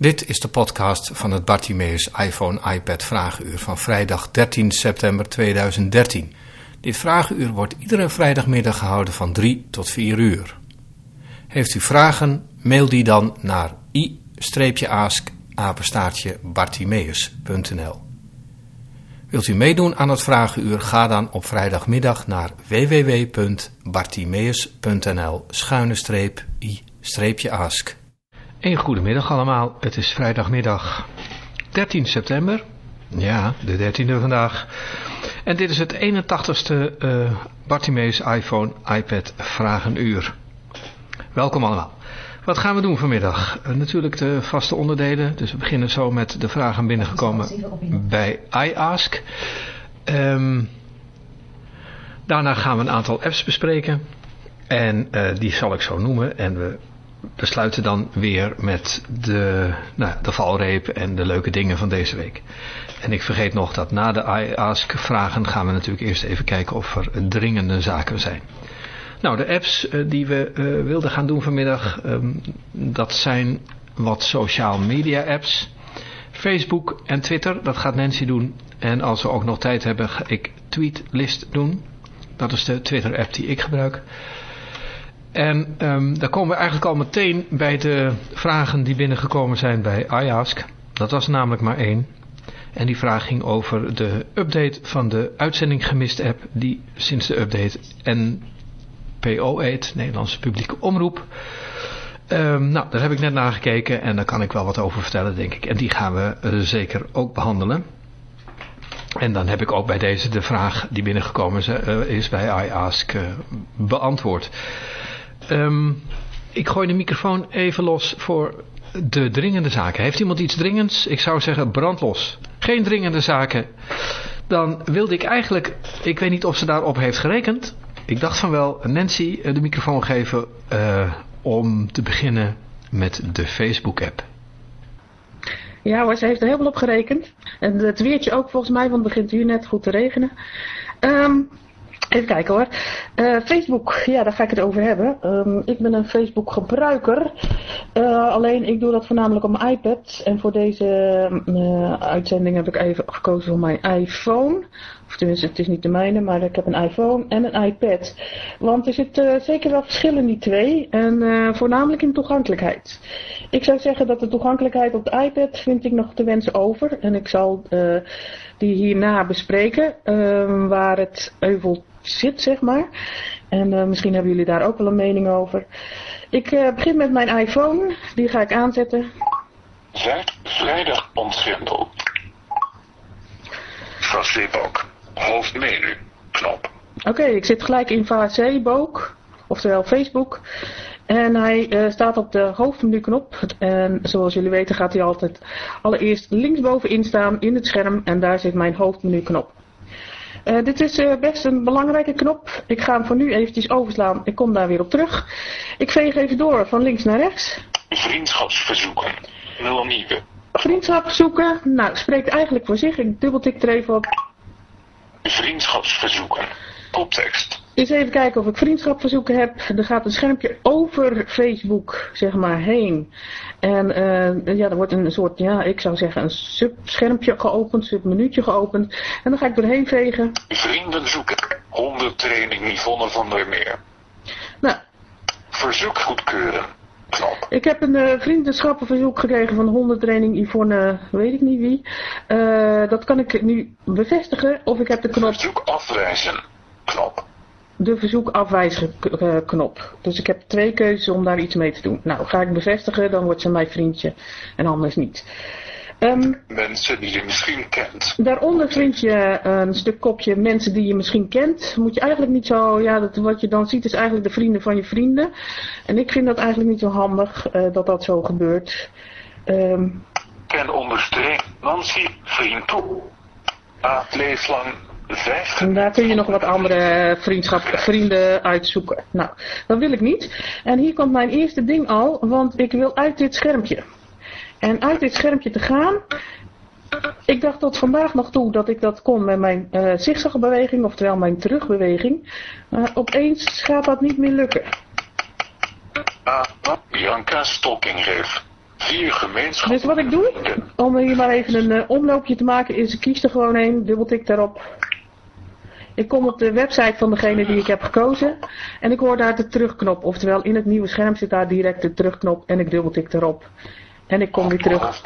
Dit is de podcast van het Bartimeus iPhone iPad Vragenuur van vrijdag 13 september 2013. Dit vragenuur wordt iedere vrijdagmiddag gehouden van 3 tot 4 uur. Heeft u vragen, mail die dan naar i-ask bartimeus.nl Wilt u meedoen aan het vragenuur, ga dan op vrijdagmiddag naar www.bartimeus.nl schuine i-ask. Een goedemiddag allemaal, het is vrijdagmiddag 13 september, ja, de 13e vandaag. En dit is het 81ste uh, Bartimeus iPhone iPad Vragenuur. Welkom allemaal. Wat gaan we doen vanmiddag? Uh, natuurlijk de vaste onderdelen. Dus we beginnen zo met de vragen binnengekomen bij iAsk. Um, daarna gaan we een aantal apps bespreken. En uh, die zal ik zo noemen. En we besluiten dan weer met de, nou, de valreep en de leuke dingen van deze week. En ik vergeet nog dat na de iAsk vragen gaan we natuurlijk eerst even kijken of er dringende zaken zijn. Nou, de apps uh, die we uh, wilden gaan doen vanmiddag, um, dat zijn wat social media apps. Facebook en Twitter, dat gaat Nancy doen. En als we ook nog tijd hebben, ga ik Tweetlist doen. Dat is de Twitter app die ik gebruik. En um, daar komen we eigenlijk al meteen bij de vragen die binnengekomen zijn bij iAsk. Dat was namelijk maar één. En die vraag ging over de update van de uitzending gemist app die sinds de update NPO heet, Nederlandse Publieke Omroep. Um, nou, daar heb ik net naar gekeken en daar kan ik wel wat over vertellen denk ik. En die gaan we uh, zeker ook behandelen. En dan heb ik ook bij deze de vraag die binnengekomen is, uh, is bij iAsk uh, beantwoord. Um, ik gooi de microfoon even los voor de dringende zaken. Heeft iemand iets dringends? Ik zou zeggen brandlos. Geen dringende zaken. Dan wilde ik eigenlijk, ik weet niet of ze daarop heeft gerekend. Ik dacht van wel Nancy de microfoon geven uh, om te beginnen met de Facebook app. Ja hoor, ze heeft er helemaal op gerekend. En het weertje ook volgens mij, want het begint hier net goed te regenen. Um, Even kijken hoor. Uh, Facebook, ja, daar ga ik het over hebben. Um, ik ben een Facebook gebruiker. Uh, alleen ik doe dat voornamelijk op mijn iPad. En voor deze uh, uitzending heb ik even gekozen voor mijn iPhone. Of tenminste, het is niet de mijne, maar ik heb een iPhone en een iPad. Want er zit zeker wel verschil in die twee. En voornamelijk in toegankelijkheid. Ik zou zeggen dat de toegankelijkheid op de iPad vind ik nog te wensen over. En ik zal die hierna bespreken. Ehm, waar het euvel zit, zeg maar. En misschien hebben jullie daar ook wel een mening over. Ik begin met mijn iPhone. Die ga ik aanzetten. Zuid vrijdag ontgrendeld. Facebook. Hoofdmenu. Knop. Oké, okay, ik zit gelijk in Facebook. Oftewel Facebook. En hij uh, staat op de hoofdmenu knop. En zoals jullie weten gaat hij altijd allereerst linksbovenin staan in het scherm. En daar zit mijn hoofdmenu knop. Uh, dit is uh, best een belangrijke knop. Ik ga hem voor nu eventjes overslaan. Ik kom daar weer op terug. Ik veeg even door van links naar rechts. Vriendschapsverzoeken. Wil nieuwe. Vriendschap zoeken. Nou, spreekt eigenlijk voor zich. Ik dubbeltik er even op. Vriendschapsverzoeken. Koptekst. Eens even kijken of ik vriendschapverzoeken heb. Er gaat een schermpje over Facebook, zeg maar, heen. En uh, ja, er wordt een soort, ja, ik zou zeggen een subschermpje geopend, submenuutje geopend. En dan ga ik doorheen vegen. Vrienden zoeken. Hondentraining Yvonne van der Meer. Nou. Verzoek goedkeuren. Ik heb een uh, vriendenschappenverzoek gekregen van hondentraining Yvonne, weet ik niet wie. Uh, dat kan ik nu bevestigen. Of ik heb de knop... Verzoek afwijzen. Knop de verzoek afwijzen knop. Dus ik heb twee keuzes om daar iets mee te doen. Nou, ga ik bevestigen, dan wordt ze mijn vriendje en anders niet. Um, mensen die je misschien kent. Daaronder vind je een stuk kopje mensen die je misschien kent. Moet je eigenlijk niet zo, ja, dat, wat je dan ziet is eigenlijk de vrienden van je vrienden. En ik vind dat eigenlijk niet zo handig uh, dat dat zo gebeurt. Um, ken onderstreep Nancy vriend toe. Aad leeflang en daar kun je nog wat andere vriendschap, vrienden uitzoeken. Nou, dat wil ik niet. En hier komt mijn eerste ding al, want ik wil uit dit schermpje. En uit dit schermpje te gaan, ik dacht tot vandaag nog toe dat ik dat kon met mijn uh, zigzagbeweging, oftewel mijn terugbeweging. Maar opeens gaat dat niet meer lukken. Ah, Bianca Stokkingreef. Vier gemeenschap. Dus wat ik doe, om hier maar even een eh, omloopje te maken, is ik kies er gewoon een, dubbeltik daarop. Ik kom op de website van degene die ik heb gekozen en ik hoor daar de terugknop. Oftewel in het nieuwe scherm zit daar direct de terugknop en ik dubbeltik erop. En ik kom weer terug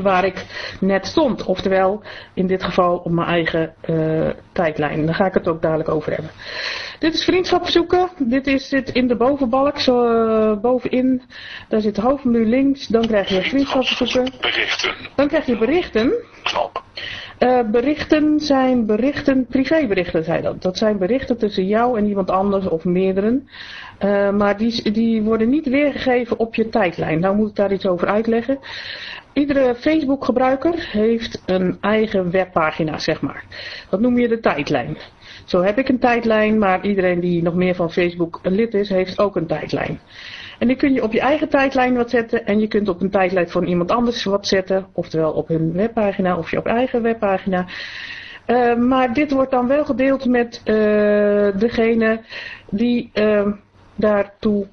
waar ik net stond. Oftewel, in dit geval op mijn eigen eh, tijdlijn. Daar ga ik het ook dadelijk over hebben. Dit is vriendschap zoeken. Dit is, zit in de bovenbalk, zo eh, bovenin. Daar zit hoofdmenu links. Dan krijg je vriendschap zoeken. Berichten. Dan krijg je berichten. Knop. Eh, berichten zijn berichten, privéberichten zijn dat. Dat zijn berichten tussen jou en iemand anders of meerderen. Eh, maar die, die worden niet weergegeven op je tijdlijn. Nou moet ik daar iets over uitleggen. Iedere Facebook gebruiker heeft een eigen webpagina, zeg maar. Dat noem je de tijdlijn. Zo heb ik een tijdlijn, maar iedereen die nog meer van Facebook lid is, heeft ook een tijdlijn. En die kun je op je eigen tijdlijn wat zetten en je kunt op een tijdlijn van iemand anders wat zetten. Oftewel op hun webpagina of je op eigen webpagina. Eh, maar dit wordt dan wel gedeeld met eh, degene die eh, daartoe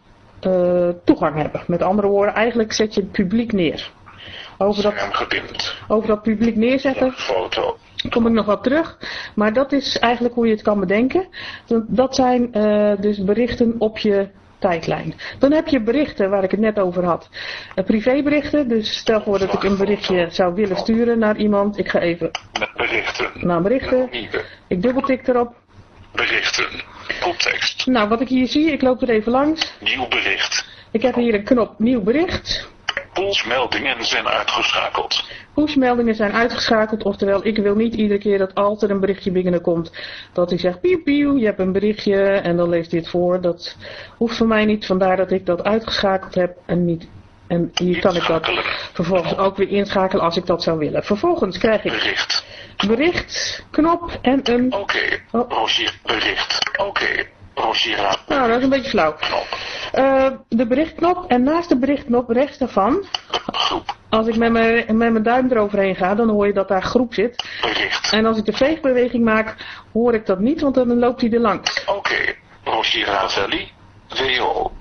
toegang hebben. Met andere woorden, eigenlijk zet je het publiek neer. Over dat, over dat publiek neerzetten Foto. kom ik nog wel terug. Maar dat is eigenlijk hoe je het kan bedenken. Dat- zijn dus berichten op je tijdlijn. Dan heb je berichten waar ik het net over had. Eh, privéberichten. Dus stel voor dat ik een berichtje zou willen sturen naar iemand. Ik ga even Met berichten. naar berichten. Ik dubbeltik erop. Berichten. Context. Nou, wat ik hier zie, ik loop er even langs. Nieuw bericht. Ik heb hier een knop nieuw bericht. Polsmeldingen zijn uitgeschakeld. Pushmeldingen zijn uitgeschakeld, oftewel ik wil niet iedere keer dat er een berichtje binnenkomt, dat hij zegt piep piep, je hebt een berichtje en dan leest hij het voor. Dat hoeft voor mij niet, vandaar dat ik dat uitgeschakeld heb en niet. En hier kan ik dat vervolgens ook weer inschakelen als ik dat zou willen. Vervolgens krijg ik Bericht. bericht, knop en een... Oké. Oh. Rogier. Bericht. Oké. Rogira. Nou, dat is een beetje flauw. Eh, de berichtknop en naast de berichtknop rechts daarvan, Groep. als ik met mijn, met mijn duim eroverheen ga, dan hoor je dat daar groep zit. Bericht. En als ik de veegbeweging maak, hoor ik dat niet, want dan loopt hij er langs. Oké. Rogira Valley. WO.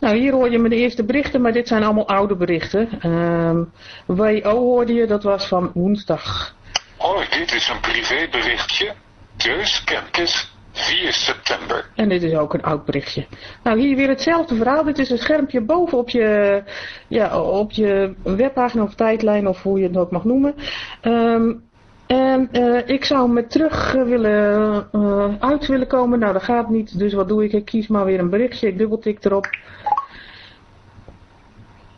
Nou, hier hoor je de eerste berichten, maar dit zijn allemaal oude berichten. Ehm WO hoorde je, dat was van woensdag. Hoi, dit is een privéberichtje. Dus Kemkes. 4 september. En dit is ook een oud berichtje. Nou, hier weer hetzelfde verhaal. Dit is een schermpje boven op je, ja, op je webpagina of tijdlijn, of hoe je het ook mag noemen. Ehm, en eh, ik zou met terug eh, willen, eh, uit willen komen. Nou, dat gaat niet. Dus wat doe ik? Ik kies maar weer een berichtje. Ik dubbeltik erop.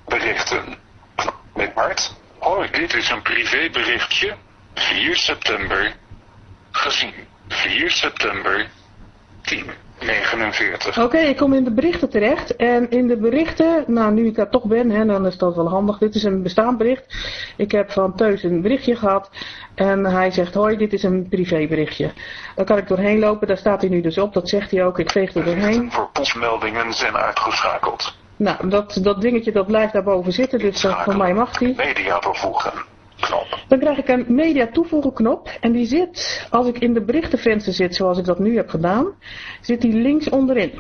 Berichten. Met Bart. Hoi, dit is een privéberichtje. 4 september. Gezien. 4 september. 1049. Oké, ik kom in de berichten terecht. En in de berichten, nou nu ik daar toch ben, hè, dan is dat wel handig. Dit is een bestaand bericht. Ik heb van Teus een berichtje gehad. En hij zegt, hoi, dit is een privéberichtje. Daar kan ik doorheen lopen, daar staat hij nu dus op. Dat zegt hij ook, ik veeg er doorheen. Voor postmeldingen zijn uitgeschakeld. Nou, dat, dat dingetje dat blijft daarboven zitten, dus dat voor mij mag die. Media doorvoegen. Knop. Dan krijg ik een media toevoegen knop. En die zit, als ik in de berichtenvenster zit, zoals ik dat nu heb gedaan, zit die links onderin.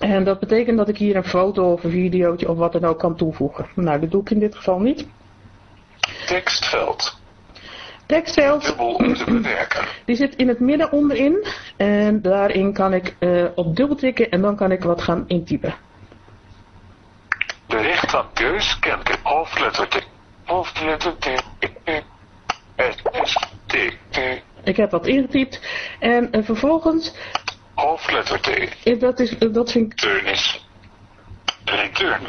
En dat betekent dat ik hier een foto of een videootje of wat dan ook kan toevoegen. Nou, dat doe ik in dit geval niet. Tekstveld. Tekstveld, die zit in het midden onderin. En daarin kan ik eh, op dubbel tikken en dan kan ik wat gaan intypen. Bericht van Keus Kemke. Hoofdletter T. Hoofdletter T. T. T. Ik heb wat ingetypt. En eh, vervolgens, Hoofdletter T. eh, dat, is, eh, dat vind ik Return is. Return.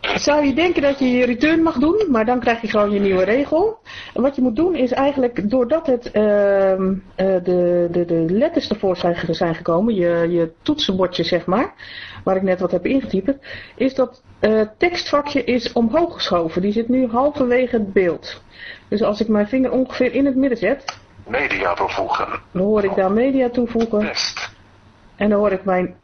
Zou je denken dat je je return mag doen, maar dan krijg je gewoon je nieuwe regel. En wat je moet doen is eigenlijk, doordat het, ehm, eh, de, de, de letters ervoor zijn, ge- zijn gekomen, je, je toetsenbordje zeg maar, waar ik net wat heb ingetypt, is dat eh, tekstvakje is omhoog geschoven. Die zit nu halverwege het beeld. Dus als ik mijn vinger ongeveer in het midden zet, Media doorvoegen. dan hoor ik daar media toevoegen. Test. En dan hoor ik mijn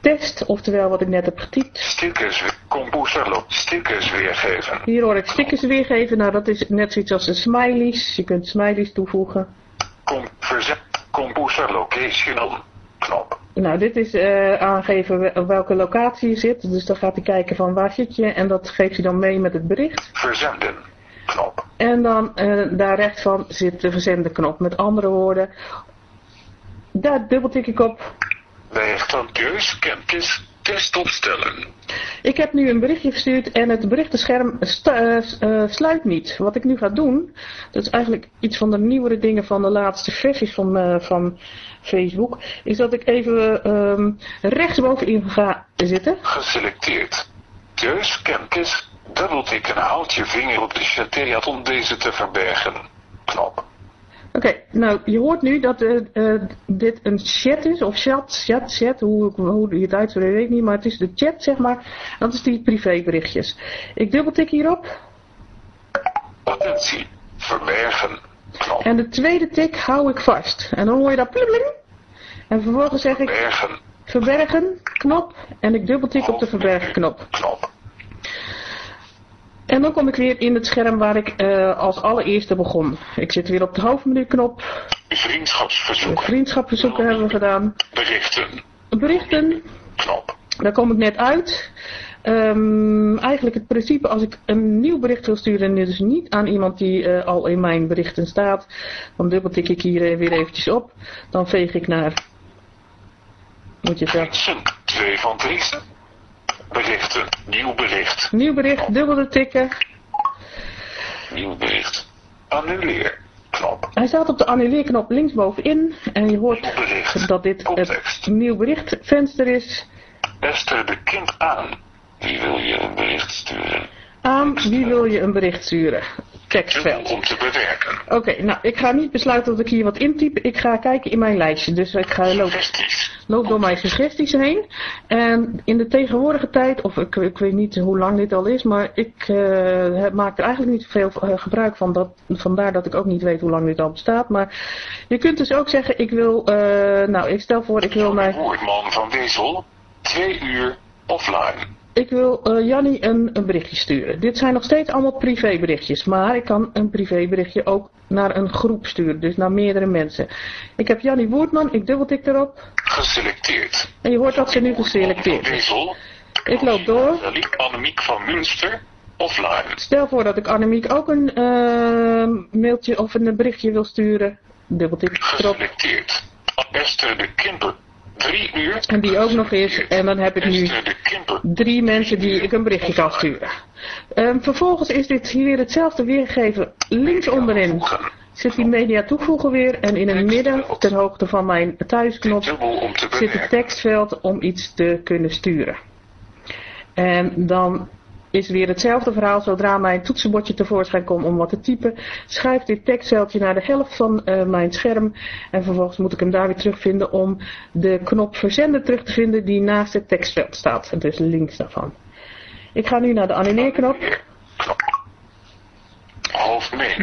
tekst, oftewel wat ik net heb getypt. Stickers. weer- Composer loopt. Stickers weergeven. Hier hoor ik stickers weergeven. Nou, dat is net zoiets als een smileys. Je kunt smileys toevoegen. Com verzet. Composer locational. Knop. Nou, dit is eh, aangeven welke locatie je zit. Dus dan gaat hij kijken van waar zit je en dat geeft hij dan mee met het bericht. Verzenden. Knop. En dan eh, daar rechts van zit de verzenden knop. Met andere woorden, daar dubbeltik ik op. Berichtanteurs kennis test opstellen. Ik heb nu een berichtje verstuurd en het berichtenscherm eh, eh, sluit niet. Wat ik nu ga doen, dat is eigenlijk iets van de nieuwere dingen van de laatste versies van, eh, van Facebook, is dat ik even ehm rechtsbovenin ga zitten. Geselecteerd. Dus kennis. Dubbeltik en houd je vinger op de chatteat om deze te verbergen. Knop. Oké, nou je hoort nu dat eh, dit een chat is, of chat, chat, chat, hoe, hoe je het uitspreekt weet ik niet, maar het is de chat zeg maar. Dat is die privéberichtjes. Ik dubbeltik hierop Attentie. Verbergen. Knop. en de tweede tik hou ik vast. En dan hoor je dat plumling. En vervolgens zeg ik Verbergen. verbergen knop en ik dubbeltik op de verbergen knop. Knop. En dan kom ik weer in het scherm waar ik eh, als allereerste begon. Ik zit weer op de hoofdmenu knop. Vriendschapsverzoeken. Vriendschapsverzoeken hebben we gedaan. Berichten. Berichten, Knop. daar kom ik net uit. Ehm, eigenlijk het principe als ik een nieuw bericht wil sturen en dus niet aan iemand die eh, al in mijn berichten staat, dan dubbeltik ik hier eh, weer eventjes op. Dan veeg ik naar, moet je Mensen. Twee van Driessen. Berichten. Nieuw bericht. nieuw bericht, dubbele tikken. Nieuw bericht. Annuleer. Knop. Hij staat op de annuleerknop linksbovenin en je hoort dat dit het nieuw bericht venster is. Esther de kind aan. Wie wil je een bericht sturen? Aan wie wil je een bericht sturen? Tekstveld. Om te bewerken. Oké, nou ik ga niet besluiten dat ik hier wat intyp. Ik ga kijken in mijn lijstje. Dus ik ga loop, Suggesties. loop door mijn suggesties heen. En in de tegenwoordige tijd, of ik, ik weet niet hoe lang dit al is, maar ik eh, maak er eigenlijk niet veel eh, gebruik van. Dat, vandaar dat ik ook niet weet hoe lang dit al bestaat. Maar je kunt dus ook zeggen, ik wil, eh, nou ik stel voor, ik wil naar... Woordman van Wezel. Twee uur offline. Ik wil eh Jannie een, een berichtje sturen. Dit zijn nog steeds allemaal privéberichtjes, maar ik kan een privéberichtje ook naar een groep sturen, dus naar meerdere mensen. Ik heb Jannie Woerdman, ik dubbeltik erop Geselecteerd. en je hoort dat ze nu geselecteerd is. Ik loop door. Annemiek van Münster. Offline. Stel voor dat ik Annemiek ook een eh, mailtje of een berichtje wil sturen. Dubbeltik erop. Geselecteerd. Esther de Kimper. Drie uur. En die ook nog is. En dan heb ik nu drie mensen die ik een berichtje kan sturen. Ehm, vervolgens is dit hier weer hetzelfde weergegeven. Links onderin zit die media toevoegen weer. En in het midden, ter hoogte van mijn thuisknop, zit het tekstveld om iets te kunnen sturen. En dan is weer hetzelfde verhaal. Zodra mijn toetsenbordje tevoorschijn komt om wat te typen, schuift dit tekstveldje naar de helft van eh, mijn scherm. En vervolgens moet ik hem daar weer terugvinden om de knop verzenden terug te vinden die naast het tekstveld staat. Dus links daarvan. Ik ga nu naar de annuleerknop.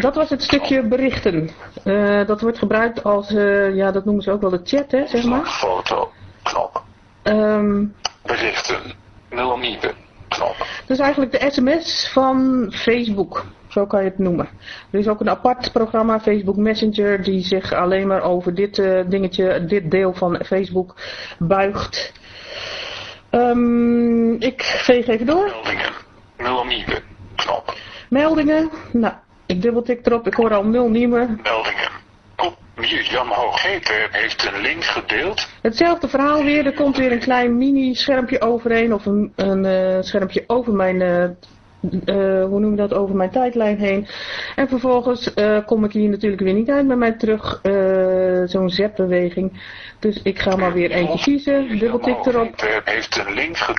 Dat was het stukje berichten. Eh, dat wordt gebruikt als, eh, ja dat noemen ze ook wel de chat hè, zeg maar. Foto. Knop. Ehm, Berichten. Melaniebe. Dat is eigenlijk de sms van Facebook. Zo kan je het noemen. Er is ook een apart programma, Facebook Messenger, die zich alleen maar over dit eh, dingetje, dit deel van Facebook buigt. Ehm, ik veeg even door. Meldingen. Melaniebe. Knop. Meldingen. Nou, ik dubbeltik erop. Ik hoor al nul nieuwe. Meldingen. Mirjam Hoogheter heeft een link gedeeld. Hetzelfde verhaal weer. Er komt weer een klein mini-schermpje overheen. Of een, een eh, schermpje over mijn, eh, eh, hoe noem je dat, over mijn tijdlijn heen. En vervolgens kom ik hier natuurlijk weer niet uit met mijn terug, zo'n zetbeweging. Dus ik ga maar weer eentje kiezen. Dubbeltik erop. Heeft een link ge...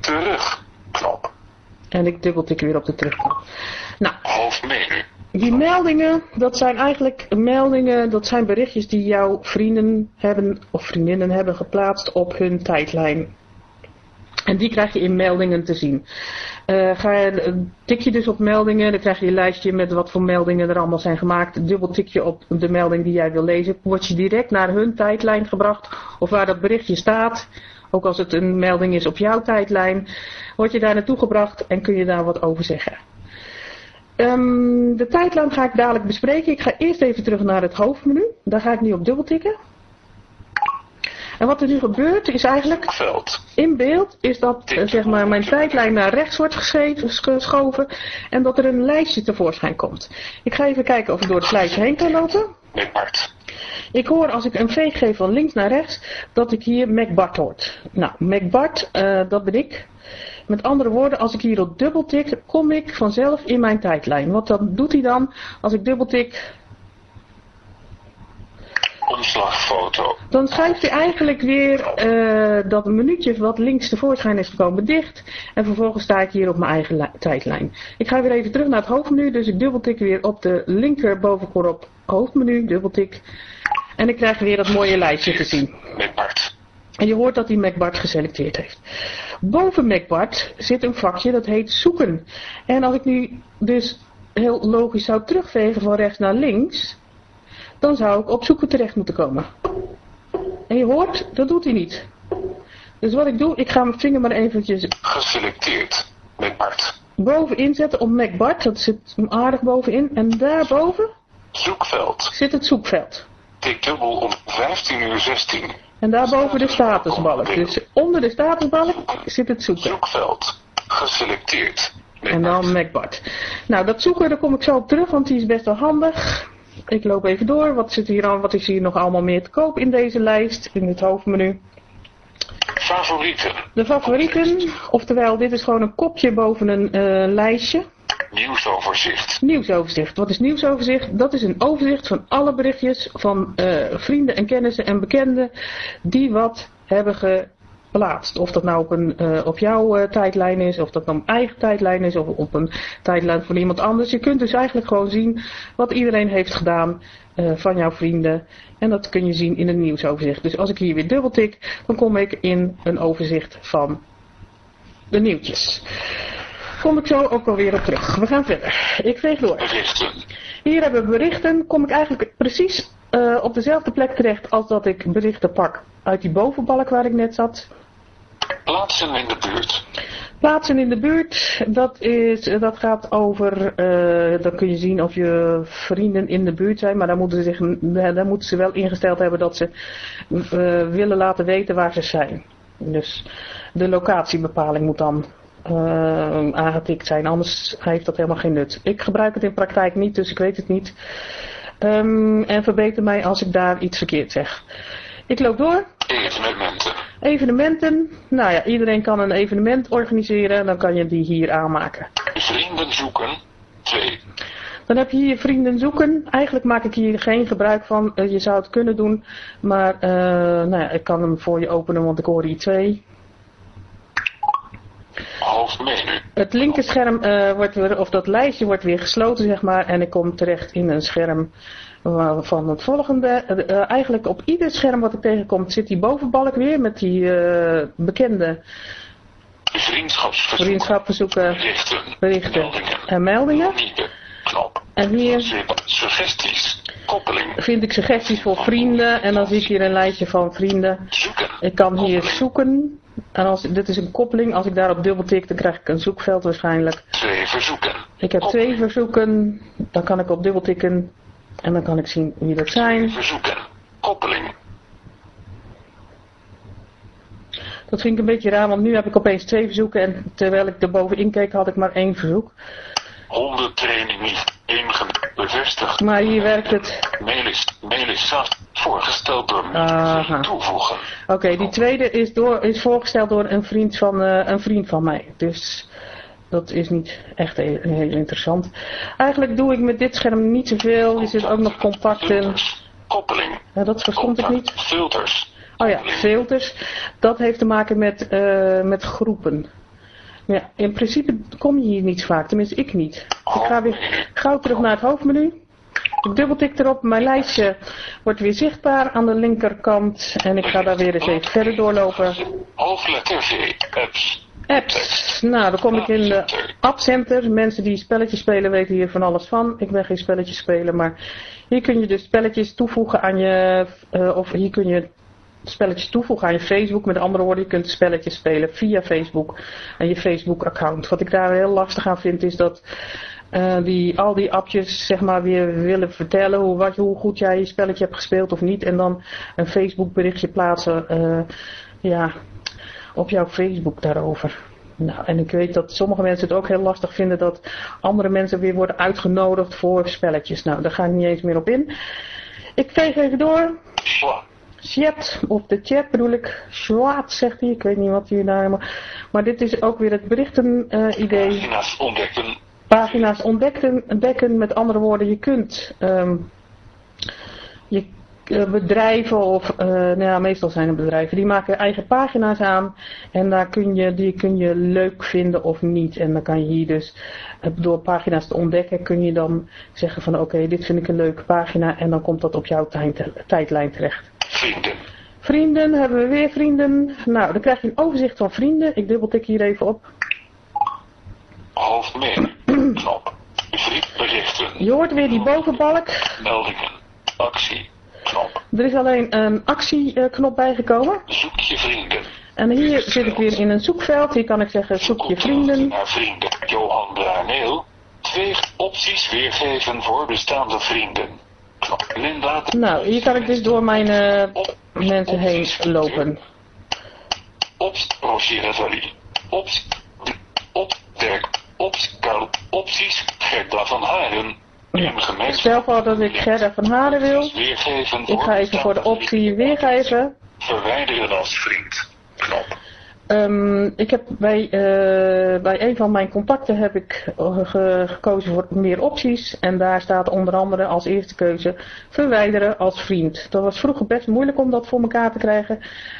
Terug. Knop. En ik dubbeltik weer op de terugknop. Nou, Hoofdmenu. Die meldingen, dat zijn eigenlijk meldingen, dat zijn berichtjes die jouw vrienden hebben of vriendinnen hebben geplaatst op hun tijdlijn. En die krijg je in meldingen te zien. Eh, ga je, eh, tik je dus op meldingen, dan krijg je een lijstje met wat voor meldingen er allemaal zijn gemaakt. Dubbel tik je op de melding die jij wil lezen, word je direct naar hun tijdlijn gebracht of waar dat berichtje staat. Ook als het een melding is op jouw tijdlijn, word je daar naartoe gebracht en kun je daar wat over zeggen. Ehm, de tijdlijn ga ik dadelijk bespreken. Ik ga eerst even terug naar het hoofdmenu. Daar ga ik nu op dubbeltikken. En wat er nu gebeurt is eigenlijk, Veld. in beeld, is dat eh, zeg maar, mijn tijdlijn naar rechts wordt geschoven en dat er een lijstje tevoorschijn komt. Ik ga even kijken of ik door het lijstje heen kan lopen. Macbart. Ik hoor als ik een veeg geef van links naar rechts, dat ik hier MacBart hoort. Nou, MacBart, eh, dat ben ik. Met andere woorden, als ik hier op dubbeltik, kom ik vanzelf in mijn tijdlijn. Wat dan doet hij dan? Als ik dubbeltik, Omslagfoto. dan schrijft hij eigenlijk weer eh, dat een minuutje wat links tevoorschijn is gekomen dicht. En vervolgens sta ik hier op mijn eigen li- tijdlijn. Ik ga weer even terug naar het hoofdmenu, dus ik dubbeltik weer op de linker bovenkorp hoofdmenu, dubbeltik. En ik krijg weer dat mooie lijstje te zien. Macbart. En je hoort dat hij MacBart geselecteerd heeft. Boven MacBart zit een vakje dat heet zoeken. En als ik nu dus heel logisch zou terugvegen van rechts naar links, dan zou ik op zoeken terecht moeten komen. En je hoort, dat doet hij niet. Dus wat ik doe, ik ga mijn vinger maar eventjes Geselecteerd. Macbart. bovenin zetten op MacBart. Dat zit hem aardig bovenin. En daarboven Zoekveld. zit het zoekveld. Tik dubbel om 15 uur 16. En daarboven de statusbalk. Dus onder de statusbalk zit het zoeken. Zoekveld. Geselecteerd. En dan MacBart. Nou, dat zoeken, daar kom ik zo op terug, want die is best wel handig. Ik loop even door. Wat zit hier aan? Wat is hier nog allemaal meer te koop in deze lijst? In het hoofdmenu. Favorieten. De favorieten, oftewel, dit is gewoon een kopje boven een eh, lijstje. Nieuwsoverzicht. Nieuwsoverzicht. Wat is nieuwsoverzicht? Dat is een overzicht van alle berichtjes van eh, vrienden en kennissen en bekenden die wat hebben geplaatst. Of dat nou op, een, eh, op jouw eh, tijdlijn is, of dat nou een eigen tijdlijn is, of op een tijdlijn van iemand anders. Je kunt dus eigenlijk gewoon zien wat iedereen heeft gedaan van jouw vrienden. En dat kun je zien in een nieuwsoverzicht. Dus als ik hier weer dubbeltik, dan kom ik in een overzicht van de nieuwtjes. Kom ik zo ook alweer op terug. We gaan verder. Ik veeg door. Hier hebben we berichten. Kom ik eigenlijk precies eh, op dezelfde plek terecht als dat ik berichten pak uit die bovenbalk waar ik net zat. Plaatsen in de buurt. Plaatsen in de buurt, dat, is, dat gaat over, eh, dan kun je zien of je vrienden in de buurt zijn, maar dan moeten ze, zich, moeten ze wel ingesteld hebben dat ze eh, willen laten weten waar ze zijn. Dus de locatiebepaling moet dan eh, aangetikt zijn, anders heeft dat helemaal geen nut. Ik gebruik het in praktijk niet, dus ik weet het niet. Ehm, en verbeter mij als ik daar iets verkeerd zeg. Ik loop door. Evenementen. Evenementen. Nou ja, iedereen kan een evenement organiseren. Dan kan je die hier aanmaken. Vrienden zoeken. 2. Dan heb je hier vrienden zoeken. Eigenlijk maak ik hier geen gebruik van. Eh, je zou het kunnen doen. Maar eh, nou ja, ik kan hem voor je openen, want ik hoor hier twee. Hoofdmenu. Het linkerscherm eh, wordt weer, of dat lijstje wordt weer gesloten, zeg maar. En ik kom terecht in een scherm van het volgende. Eh, eh, eigenlijk op ieder scherm wat ik tegenkom zit die bovenbalk weer met die eh, bekende Vriendschapsverzoeken. vriendschapverzoeken, Berichten. berichten Meldingen. en meldingen. Nieuwe. Knop. En hier. Suggesties. Koppeling. vind ik suggesties voor vrienden en dan zie ik hier een lijstje van vrienden. Zoeken. Ik kan hier zoeken. En als, dit is een koppeling. Als ik daarop dubbeltik, dan krijg ik een zoekveld waarschijnlijk. Twee verzoeken. Ik heb twee verzoeken. Dan kan ik op dubbeltikken. En dan kan ik zien wie dat zijn. Verzoeken. Koppeling. Dat vind ik een beetje raar, want nu heb ik opeens twee verzoeken. En terwijl ik er bovenin keek, had ik maar één verzoek. Hondentraining niet. Bevestigd. Maar hier werkt het. Mail is, mail is zat. Voorgesteld door Aha. toevoegen. Oké, die tweede is, door, is voorgesteld door een vriend, van, eh, een vriend van mij. Dus dat is niet echt heel, heel interessant. Eigenlijk doe ik met dit scherm niet zoveel. Er zit ook nog contacten. Koppeling. Ja, dat verstond ik niet. Filters. Oh ja, filters. Dat heeft te maken met, eh, met groepen. Ja, in principe kom je hier niet vaak, tenminste ik niet. Ik ga weer gauw terug naar het hoofdmenu. Ik dubbeltik erop, mijn lijstje wordt weer zichtbaar aan de linkerkant. En ik ga daar weer eens even verder doorlopen. Hoofdletter V. Apps. Apps. Nou, dan kom ik in de appcenter. Mensen die spelletjes spelen weten hier van alles van. Ik ben geen spelletjes speler, maar hier kun je dus spelletjes toevoegen aan je, eh, of hier kun je spelletjes toevoegen aan je Facebook. Met andere woorden, je kunt spelletjes spelen via Facebook en je Facebook account. Wat ik daar heel lastig aan vind is dat eh, die al die appjes zeg maar weer willen vertellen hoe, wat, hoe goed jij je spelletje hebt gespeeld of niet. En dan een Facebook berichtje plaatsen eh, ja, op jouw Facebook daarover. Nou, en ik weet dat sommige mensen het ook heel lastig vinden dat andere mensen weer worden uitgenodigd voor spelletjes. Nou, daar ga ik niet eens meer op in. Ik veeg even door. Chat, of de chat bedoel ik. Schwaat zegt hij. Ik weet niet wat hij daar helemaal... Maar dit is ook weer het berichten uh, idee. Pagina's ontdekken. Pagina's ontdekken, ontdekken. Met andere woorden, je kunt... Um, je bedrijven of, uh, nou ja, meestal zijn het bedrijven, die maken eigen pagina's aan en daar kun je, die kun je leuk vinden of niet. En dan kan je hier dus, uh, door pagina's te ontdekken, kun je dan zeggen van oké, okay, dit vind ik een leuke pagina en dan komt dat op jouw tijdlijn terecht. Vrienden. Vrienden, hebben we weer vrienden. Nou, dan krijg je een overzicht van vrienden. Ik dubbeltik hier even op. Hoofdmenu. Knop. Vriendberichten. Je hoort weer die bovenbalk. Meldingen. Actie. Knop. Er is alleen een actieknop bijgekomen. Zoek je vrienden. En hier zit ik weer in een zoekveld. Hier kan ik zeggen zoek je vrienden. Naar vrienden. Johan Bruineel. Twee opties weergeven voor bestaande vrienden. Knop. Linda. Nou, hier kan ik dus door mijn uh, mensen heen lopen. Ops, Roger Nathalie. Ops, op, Dirk, ops, opties, Gerda van Haren. Ja. Stel voor dat ik Gerda van Haren wil. Ik ga even voor de optie weergeven. Verwijderen als vriend. Knop. Um, ik heb bij, uh, bij een van mijn contacten heb ik ge gekozen voor meer opties. En daar staat onder andere als eerste keuze verwijderen als vriend. Dat was vroeger best moeilijk om dat voor elkaar te krijgen.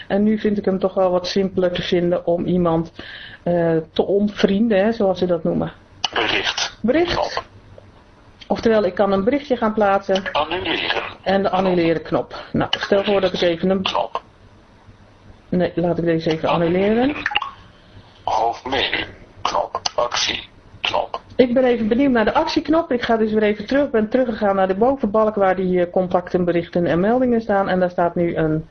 En nu vind ik hem toch wel wat simpeler te vinden om iemand uh, te ontvrienden, hè, zoals ze dat noemen. Bericht. Bericht. Oftewel, ik kan een berichtje gaan plaatsen. Annuleren. En de annuleren knop. Nou, stel voor dat ik even een... Knop. Nee, laat ik deze even annuleren. Hoofdmenu. Knop. Actie. Knop. Ik ben even benieuwd naar de actieknop. Ik ga dus weer even terug. Ik ben teruggegaan naar de bovenbalk waar die uh, contacten, berichten en meldingen staan. En daar staat nu een...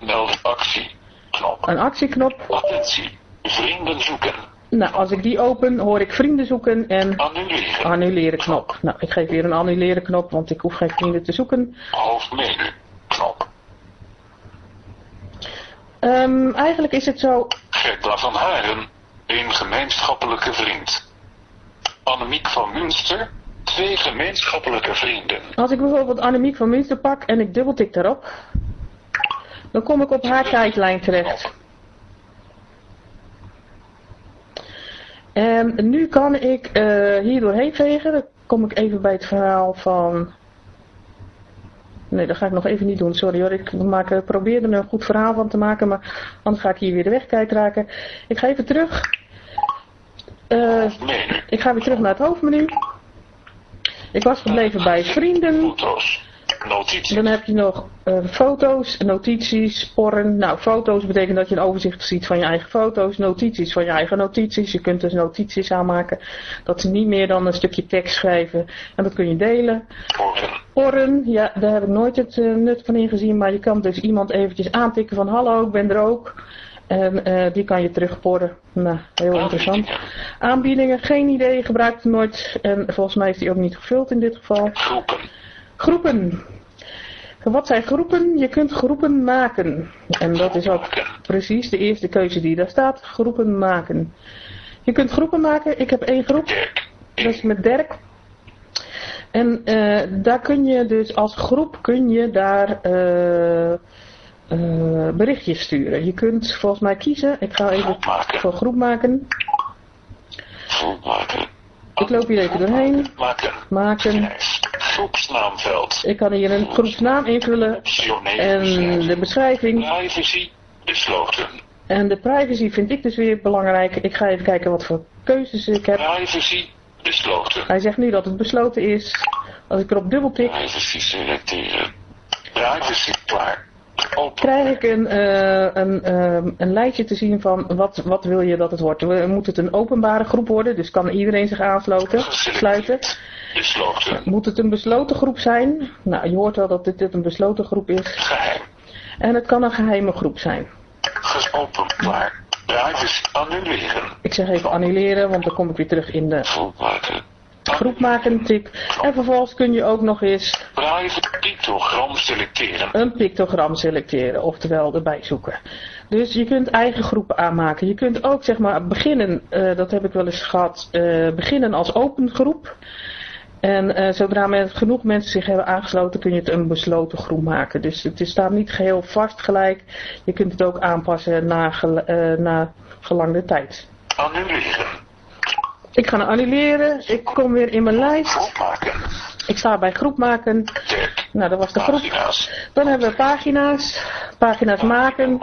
Meld actie. Knop. Een actieknop. Attentie. Vrienden zoeken. Nou, als ik die open, hoor ik vrienden zoeken en annuleren, annuleren knop. Nou, ik geef weer een annuleren knop, want ik hoef geen vrienden te zoeken. Hoofdmenu. Knop. Um, eigenlijk is het zo... Gerda van Haren, een gemeenschappelijke vriend. Annemiek van Münster, twee gemeenschappelijke vrienden. Als ik bijvoorbeeld Annemiek van Münster pak en ik dubbeltik daarop, dan kom ik op haar tijdlijn terecht. En nu kan ik uh, hier doorheen vegen. Dan kom ik even bij het verhaal van... Nee, dat ga ik nog even niet doen. Sorry hoor. Ik maak, probeer er een goed verhaal van te maken. Maar anders ga ik hier weer de weg kwijtraken. Ik ga even terug. Uh, ik ga weer terug naar het hoofdmenu. Ik was gebleven bij vrienden. Notities. Dan heb je nog uh, foto's, notities, sporren. Nou, foto's betekent dat je een overzicht ziet van je eigen foto's. Notities van je eigen notities. Je kunt dus notities aanmaken. Dat ze niet meer dan een stukje tekst schrijven. En dat kun je delen. Porren. Porren, ja, daar heb ik nooit het uh, nut van ingezien. Maar je kan dus iemand eventjes aantikken van hallo, ik ben er ook. En uh, die kan je terugporren. Nou, heel interessant. Aanbiedingen, geen idee, gebruikt nooit. En volgens mij is die ook niet gevuld in dit geval. Groepen. Groepen. Wat zijn groepen? Je kunt groepen maken. En dat is ook precies de eerste keuze die daar staat. Groepen maken. Je kunt groepen maken. Ik heb één groep. Dat is met Dirk. En uh, daar kun je dus als groep kun je daar uh, uh, berichtjes sturen. Je kunt volgens mij kiezen. Ik ga even voor groep maken. Groep maken. Ik loop hier even doorheen. Maken. Maken. Groepsnaamveld. Ik kan hier een groepsnaam invullen. En de beschrijving. Privacy besloten. En de privacy vind ik dus weer belangrijk. Ik ga even kijken wat voor keuzes ik heb. Privacy besloten. Hij zegt nu dat het besloten is. Als ik erop dubbeltik. Privacy selecteren. Privacy klaar. Krijg ik een, uh, een, uh, een lijstje te zien van wat, wat wil je dat het wordt. Moet het een openbare groep worden, dus kan iedereen zich aansluiten. Sluiten. Besloten. Moet het een besloten groep zijn? Nou, je hoort wel dat dit, dit een besloten groep is. Geheim. En het kan een geheime groep zijn. Open klaar. Privacy annuleren. Ik zeg even annuleren, want dan kom ik weer terug in de... Volmaken. Groep maken, tik. En vervolgens kun je ook nog eens Private pictogram selecteren. een pictogram selecteren, oftewel erbij zoeken. Dus je kunt eigen groepen aanmaken. Je kunt ook zeg maar beginnen, eh, dat heb ik wel eens gehad, eh, beginnen als open groep. En eh, zodra men, genoeg mensen zich hebben aangesloten, kun je het een besloten groep maken. Dus het is staat niet geheel vast gelijk. Je kunt het ook aanpassen na, na gelang de tijd. Annuleren. Ik ga naar annuleren. Ik kom weer in mijn lijst. Ik sta bij groep maken. Nou, dat was de groep. Dan hebben we pagina's. Pagina's maken.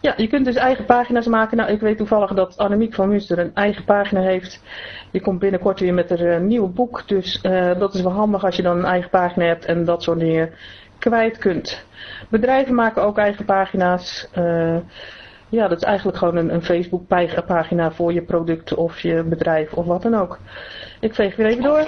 Ja, je kunt dus eigen pagina's maken. Nou, ik weet toevallig dat Annemiek van Münster een eigen pagina heeft. Die komt binnenkort weer met een eh, nieuw boek. Dus eh, dat is wel handig als je dan een eigen pagina hebt en dat soort dingen kwijt kunt. Bedrijven maken ook eigen pagina's. Eh, ja, dat is eigenlijk gewoon een, een Facebook pagina voor je product of je bedrijf of wat dan ook. Ik veeg weer even door.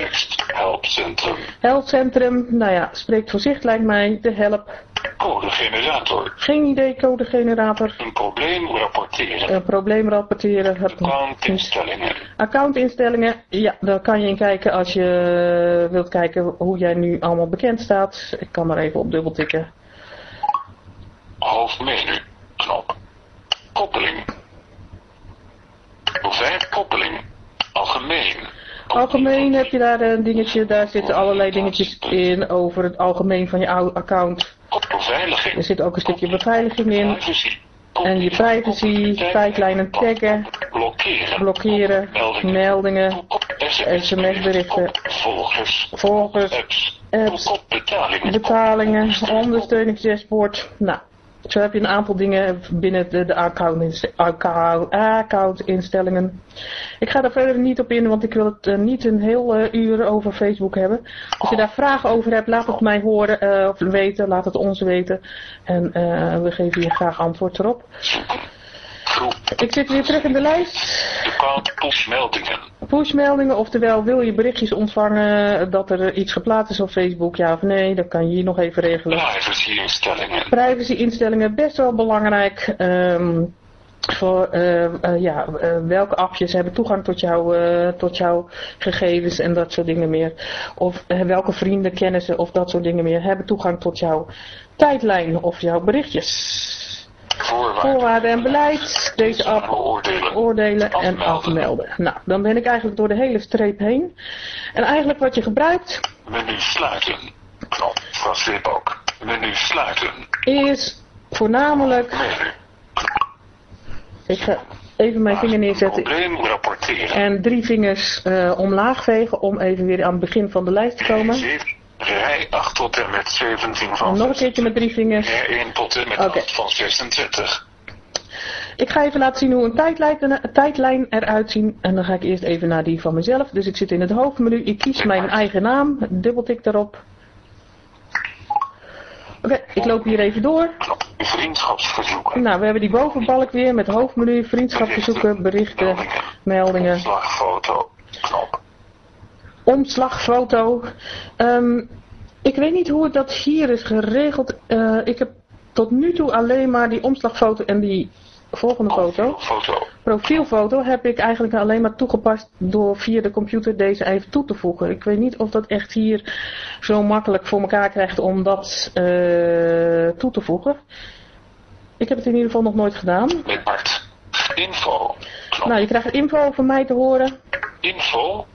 Helpcentrum. Heldcentrum, nou ja, spreekt voor zich lijkt mij. De help, Codegenerator. geen idee, codegenerator. Een probleem rapporteren. Een probleem rapporteren. Accountinstellingen. Accountinstellingen, ja, daar kan je in kijken als je wilt kijken hoe jij nu allemaal bekend staat. Ik kan maar even op dubbel tikken. Hoofdmenu. Knop. Koppeling. Vijf koppeling. Algemeen. Algemeen heb je daar een dingetje, daar zitten allerlei dingetjes in over het algemeen van je ou- account. Beveiliging. Er zit ook een stukje beveiliging in. En je privacy, tijdlijnen taggen, Blokkeren. blokkeren, meldingen, SMS-berichten, Volgers. volgers, Apps. betalingen, ondersteuningsdashboard. Nou, zo heb je een aantal dingen binnen de, de account, account, accountinstellingen. Ik ga daar verder niet op in, want ik wil het eh, niet een heel eh, uur over Facebook hebben. Als je daar vragen over hebt, laat het mij horen eh, of weten, laat het ons weten. En we geven je graag antwoord erop. Ik zit weer terug in de lijst. Account pushmeldingen. Pushmeldingen, oftewel wil je berichtjes ontvangen dat er iets geplaatst is op Facebook, ja of nee, dat kan je hier nog even regelen. Privacyinstellingen. Privacy-instellingen best wel belangrijk. ehm, voor eh, eh, ja, eh, welke appjes hebben toegang tot, jou, tot jouw gegevens en dat soort dingen meer. Of welke vrienden, kennissen of dat soort dingen meer hebben toegang tot jouw tijdlijn of jouw berichtjes. Voorwaarden. En beleid. Deze app Beoordelen. oordelen en Afmelden. Nou, dan ben ik eigenlijk door de hele streep heen. En eigenlijk wat je gebruikt Menu sluiten. Knop. Van ook. Menu sluiten. is voornamelijk... Menu. Ik ga even mijn vinger neerzetten en drie vingers eh, omlaag vegen om even weer aan het begin van de lijst te komen. Rij 8 tot en met 17 van Nog een keertje met drie vingers. Rij 1 tot en met Oké. 8 van 26. Ik ga even laten zien hoe een tijdlijn, een tijdlijn eruit ziet. En dan ga ik eerst even naar die van mezelf. Dus ik zit in het hoofdmenu. Ik kies mijn eigen naam. Dubbeltik daarop. Oké, ik loop hier even door. Knop. Vriendschapsverzoeken. Nou, we hebben die bovenbalk weer met hoofdmenu, vriendschapsverzoeken, berichten, meldingen, Slagfoto. Omslagfoto. Ehm, ik weet niet hoe dat hier is geregeld. Eh, ik heb tot nu toe alleen maar die omslagfoto en die volgende foto. Foto. Profielfoto heb ik eigenlijk alleen maar toegepast door via de computer deze even toe te voegen. Ik weet niet of dat echt hier zo makkelijk voor elkaar krijgt om dat eh, toe te voegen. Ik heb het in ieder geval nog nooit gedaan. Met Bart. Info. Knop. Nou, je krijgt info van mij te horen. Info.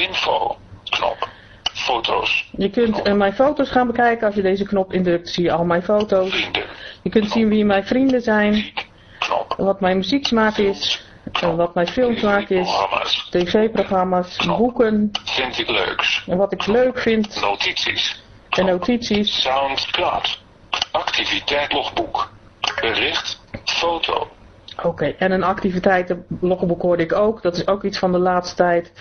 Info. Knop. Foto's. Je kunt eh, mijn foto's gaan bekijken. Als je deze knop indrukt, zie je al mijn foto's. Vrienden. Je kunt zien wie mijn vrienden zijn, Knop. wat mijn muzieksmaak is, en wat mijn filmsmaak is, Programma's. tv-programma's, boeken, Vind ik leuks. en wat ik leuk vind, Notities. en notities. Soundcloud. Activiteit logboek. Bericht. Foto. Oké, en een activiteitenlogboek hoorde ik ook. Dat is ook iets van de laatste tijd.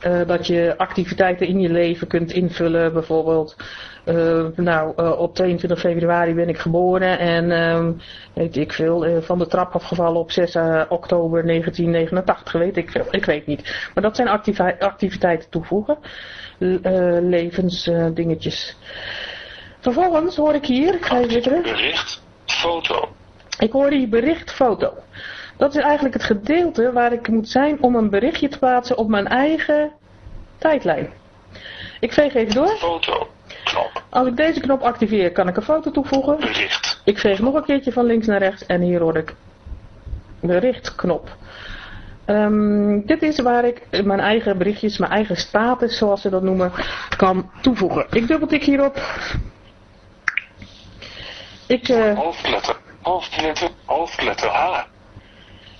eh, dat je activiteiten in je leven kunt invullen. Bijvoorbeeld, eh, nou, eh, op 22 februari ben ik geboren en ehm, weet ik veel, van de trap afgevallen op 6 eh, oktober 1989, weet ik veel. Ik weet niet. Maar dat zijn activi- activiteiten toevoegen. Levensdingetjes. Vervolgens hoor ik hier, ik ga even terug. Bericht. Foto. Ik hoor die berichtfoto. Dat is eigenlijk het gedeelte waar ik moet zijn om een berichtje te plaatsen op mijn eigen tijdlijn. Ik veeg even door. Foto. Knop. Als ik deze knop activeer, kan ik een foto toevoegen. Bericht. Ik veeg nog een keertje van links naar rechts en hier hoor ik berichtknop. Ehm, dit is waar ik mijn eigen berichtjes, mijn eigen status, zoals ze dat noemen, kan toevoegen. Ik dubbeltik hierop. Ik, Hoofdletter. Hoofdletter. Hoofdletter H.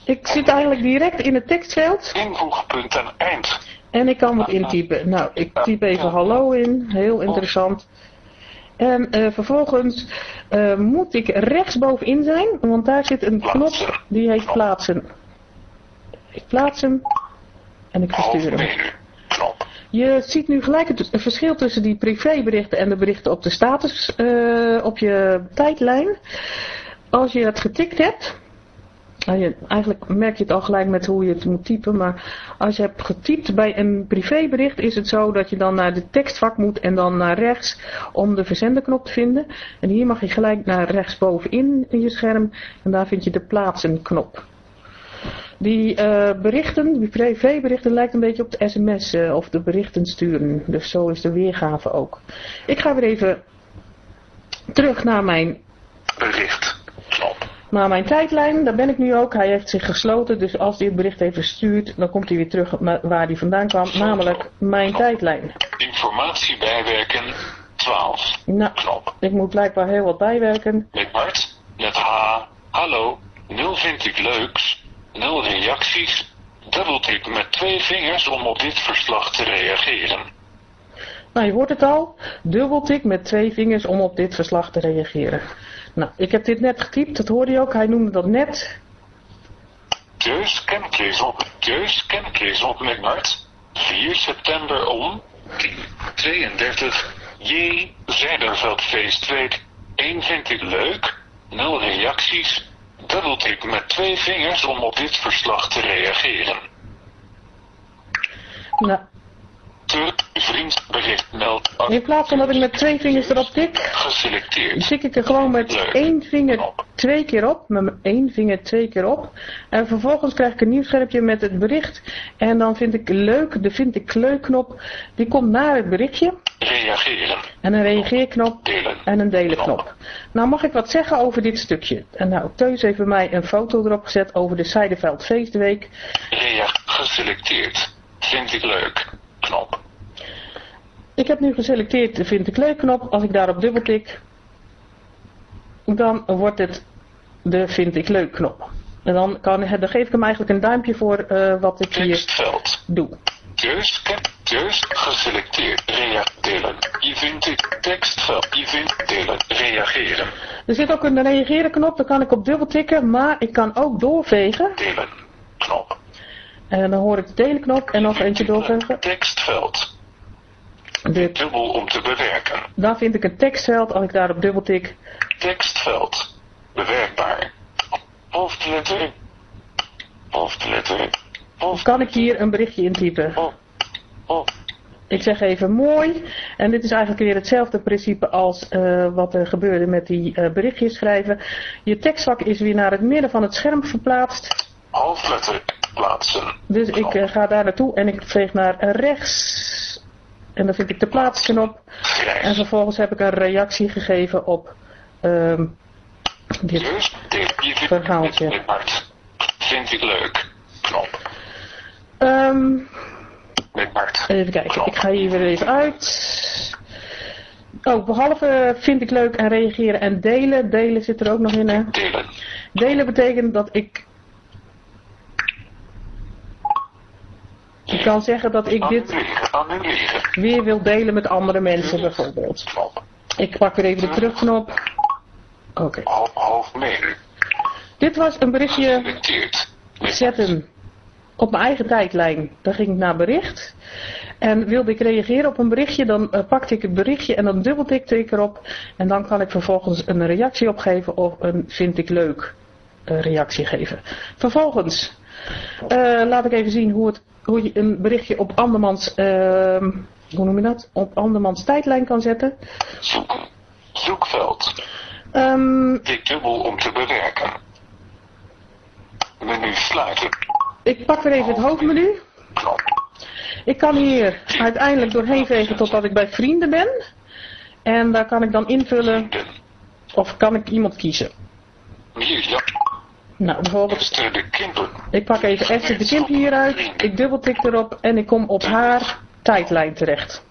ik zit eigenlijk direct in het tekstveld Invoegpunt en eind. en ik kan wat intypen. Nou, ik typ even hallo in, heel interessant. En eh, vervolgens eh, moet ik rechtsbovenin zijn, want daar zit een knop die heet plaatsen. Ik plaats hem en ik verstuur hem. Je ziet nu gelijk het verschil tussen die privéberichten en de berichten op de status eh, op je tijdlijn. Als je het getikt hebt, nou, eigenlijk merk je het al gelijk met hoe je het moet typen, maar als je hebt getypt bij een privébericht is het zo dat je dan naar de tekstvak moet en dan naar rechts om de verzenderknop te vinden. En hier mag je gelijk naar rechtsbovenin in je scherm en daar vind je de plaatsen knop. Die eh, berichten, die privéberichten lijkt een beetje op de sms eh, of de berichten sturen. Dus zo is de weergave ook. Ik ga weer even terug naar mijn, Bericht. Naar mijn tijdlijn. Daar ben ik nu ook. Hij heeft zich gesloten. Dus als hij het bericht even stuurt, dan komt hij weer terug waar hij vandaan kwam. Namelijk mijn tijdlijn. Informatie bijwerken. 12. Nou, Knop. ik moet blijkbaar heel wat bijwerken. Met Bart. Met H. Hallo. 0 vind ik leuks. 0 reacties. Dubbeltik met twee vingers om op dit verslag te reageren. Nou, je hoort het al. Dubbeltik met twee vingers om op dit verslag te reageren. Nou, ik heb dit net getypt. Dat hoorde je ook. Hij noemde dat net. Dus kenkees op. Dus kenkees op met Bart. 4 september om 10.32. J. Zijderveldfeestweek. 1 vind ik leuk. 0 reacties. Dubbeltik met twee vingers om op dit verslag te reageren. Nou, Te vriend bericht meldt in plaats van dat ik met twee vingers erop tik, geselecteerd. tik ik er gewoon met één vinger twee keer op. Met mijn één vinger twee keer op. En vervolgens krijg ik een nieuw schermpje met het bericht. En dan vind ik leuk, de vind ik leuk knop. Die komt na het berichtje. Reageren. En een reageerknop. Delen. En een delen knop. Nou mag ik wat zeggen over dit stukje. En nou, Teus heeft bij mij een foto erop gezet over de Zijdeveld Feestweek. Rea geselecteerd. Vind ik leuk. Knop. Ik heb nu geselecteerd de vind ik leuk knop. Als ik daarop dubbeltik, dan wordt het de vind ik leuk knop. En dan, kan, dan geef ik hem eigenlijk een duimpje voor eh, wat ik hier doe. Ken, dus, geselecteerd. Rea, delen. Je vindt ik tekstveld. Je vindt delen. Reageren. Er zit ook een reageren knop, daar kan ik op dubbeltikken, maar ik kan ook doorvegen. Delen. Knop. En dan hoor ik de delen knop en nog eentje doorvegen. Tekstveld. Dit. Dubbel om te bewerken. Dan vind ik een tekstveld, als ik daarop dubbeltik. Tekstveld. Bewerkbaar. Hoofdletter. Hoofdletter. Hoofd. Kan ik hier een berichtje intypen. Oh. Oh. Ik zeg even mooi. En dit is eigenlijk weer hetzelfde principe als eh, wat er gebeurde met die eh, berichtjes schrijven. Je tekstvak is weer naar het midden van het scherm verplaatst. Hoofdletter. Plaatsen. Dus ik eh, ga daar naartoe en ik veeg naar rechts. En dan vind ik de plaatsknop. En vervolgens heb ik een reactie gegeven op ehm, dit. Verhaaltje. Vind ik leuk. Knop. Ehm, Bart. even kijken, ik ga hier weer even uit. Oh, behalve vind ik leuk en reageren en delen. Delen zit er ook nog in. Hè? Delen. Delen betekent dat ik. Ik kan zeggen dat ik dit Annuleren. Annuleren. Weer wil delen met andere mensen bijvoorbeeld. Ik pak weer even de terugknop. Oké. Hoofdmenu. Dit was een berichtje zetten op mijn eigen tijdlijn. Dan ging ik naar bericht. En wilde ik reageren op een berichtje, dan eh, pakte ik het berichtje en dan dubbeltikte ik erop. En dan kan ik vervolgens een reactie opgeven of een vind ik leuk eh, reactie geven. Vervolgens eh, laat ik even zien hoe, het, hoe je een berichtje op andermans, ehm, hoe noem je dat? Op andermans tijdlijn kan zetten. Zoeken. Zoekveld. Ehm, Tik dubbel om te bewerken. Menu sluiten. ik pak weer even het hoofdmenu. Ik kan hier uiteindelijk doorheen vegen totdat ik bij vrienden ben. En daar kan ik dan invullen of kan ik iemand kiezen. Hier, ja. Nou, bijvoorbeeld, Esther de ik pak even Esther de Kimp hieruit. Ik dubbeltik erop en ik kom op haar tijdlijn terecht.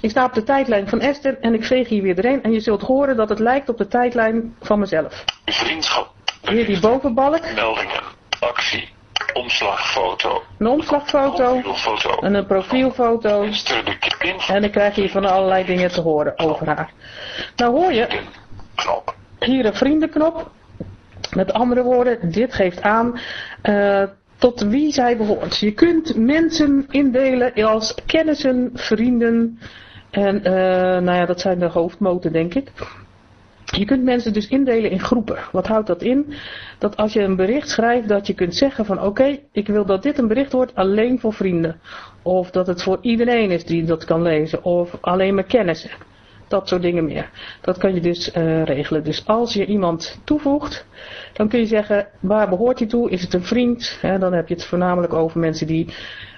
Ik sta op de tijdlijn van Esther en ik veeg hier weer doorheen. En je zult horen dat het lijkt op de tijdlijn van mezelf. Vriendschap. Hier die bovenbalk, Meldingen. Actie. Omslagfoto. een omslagfoto Profielfoto. en een profielfoto. En ik krijg hier van allerlei dingen te horen over haar. Nou hoor je Knop. hier een vriendenknop. Met andere woorden, dit geeft aan eh, tot wie zij behoort. Je kunt mensen indelen als kennissen, vrienden en eh, nou ja, dat zijn de hoofdmoten denk ik. Je kunt mensen dus indelen in groepen. Wat houdt dat in? Dat als je een bericht schrijft, dat je kunt zeggen van oké, ik wil dat dit een bericht wordt alleen voor vrienden. Of dat het voor iedereen is die dat kan lezen. Of alleen maar kennissen. Dat soort dingen meer. Dat kan je dus eh, regelen. Dus als je iemand toevoegt, dan kun je zeggen waar behoort hij toe? Is het een vriend? Dan heb je het voornamelijk over mensen die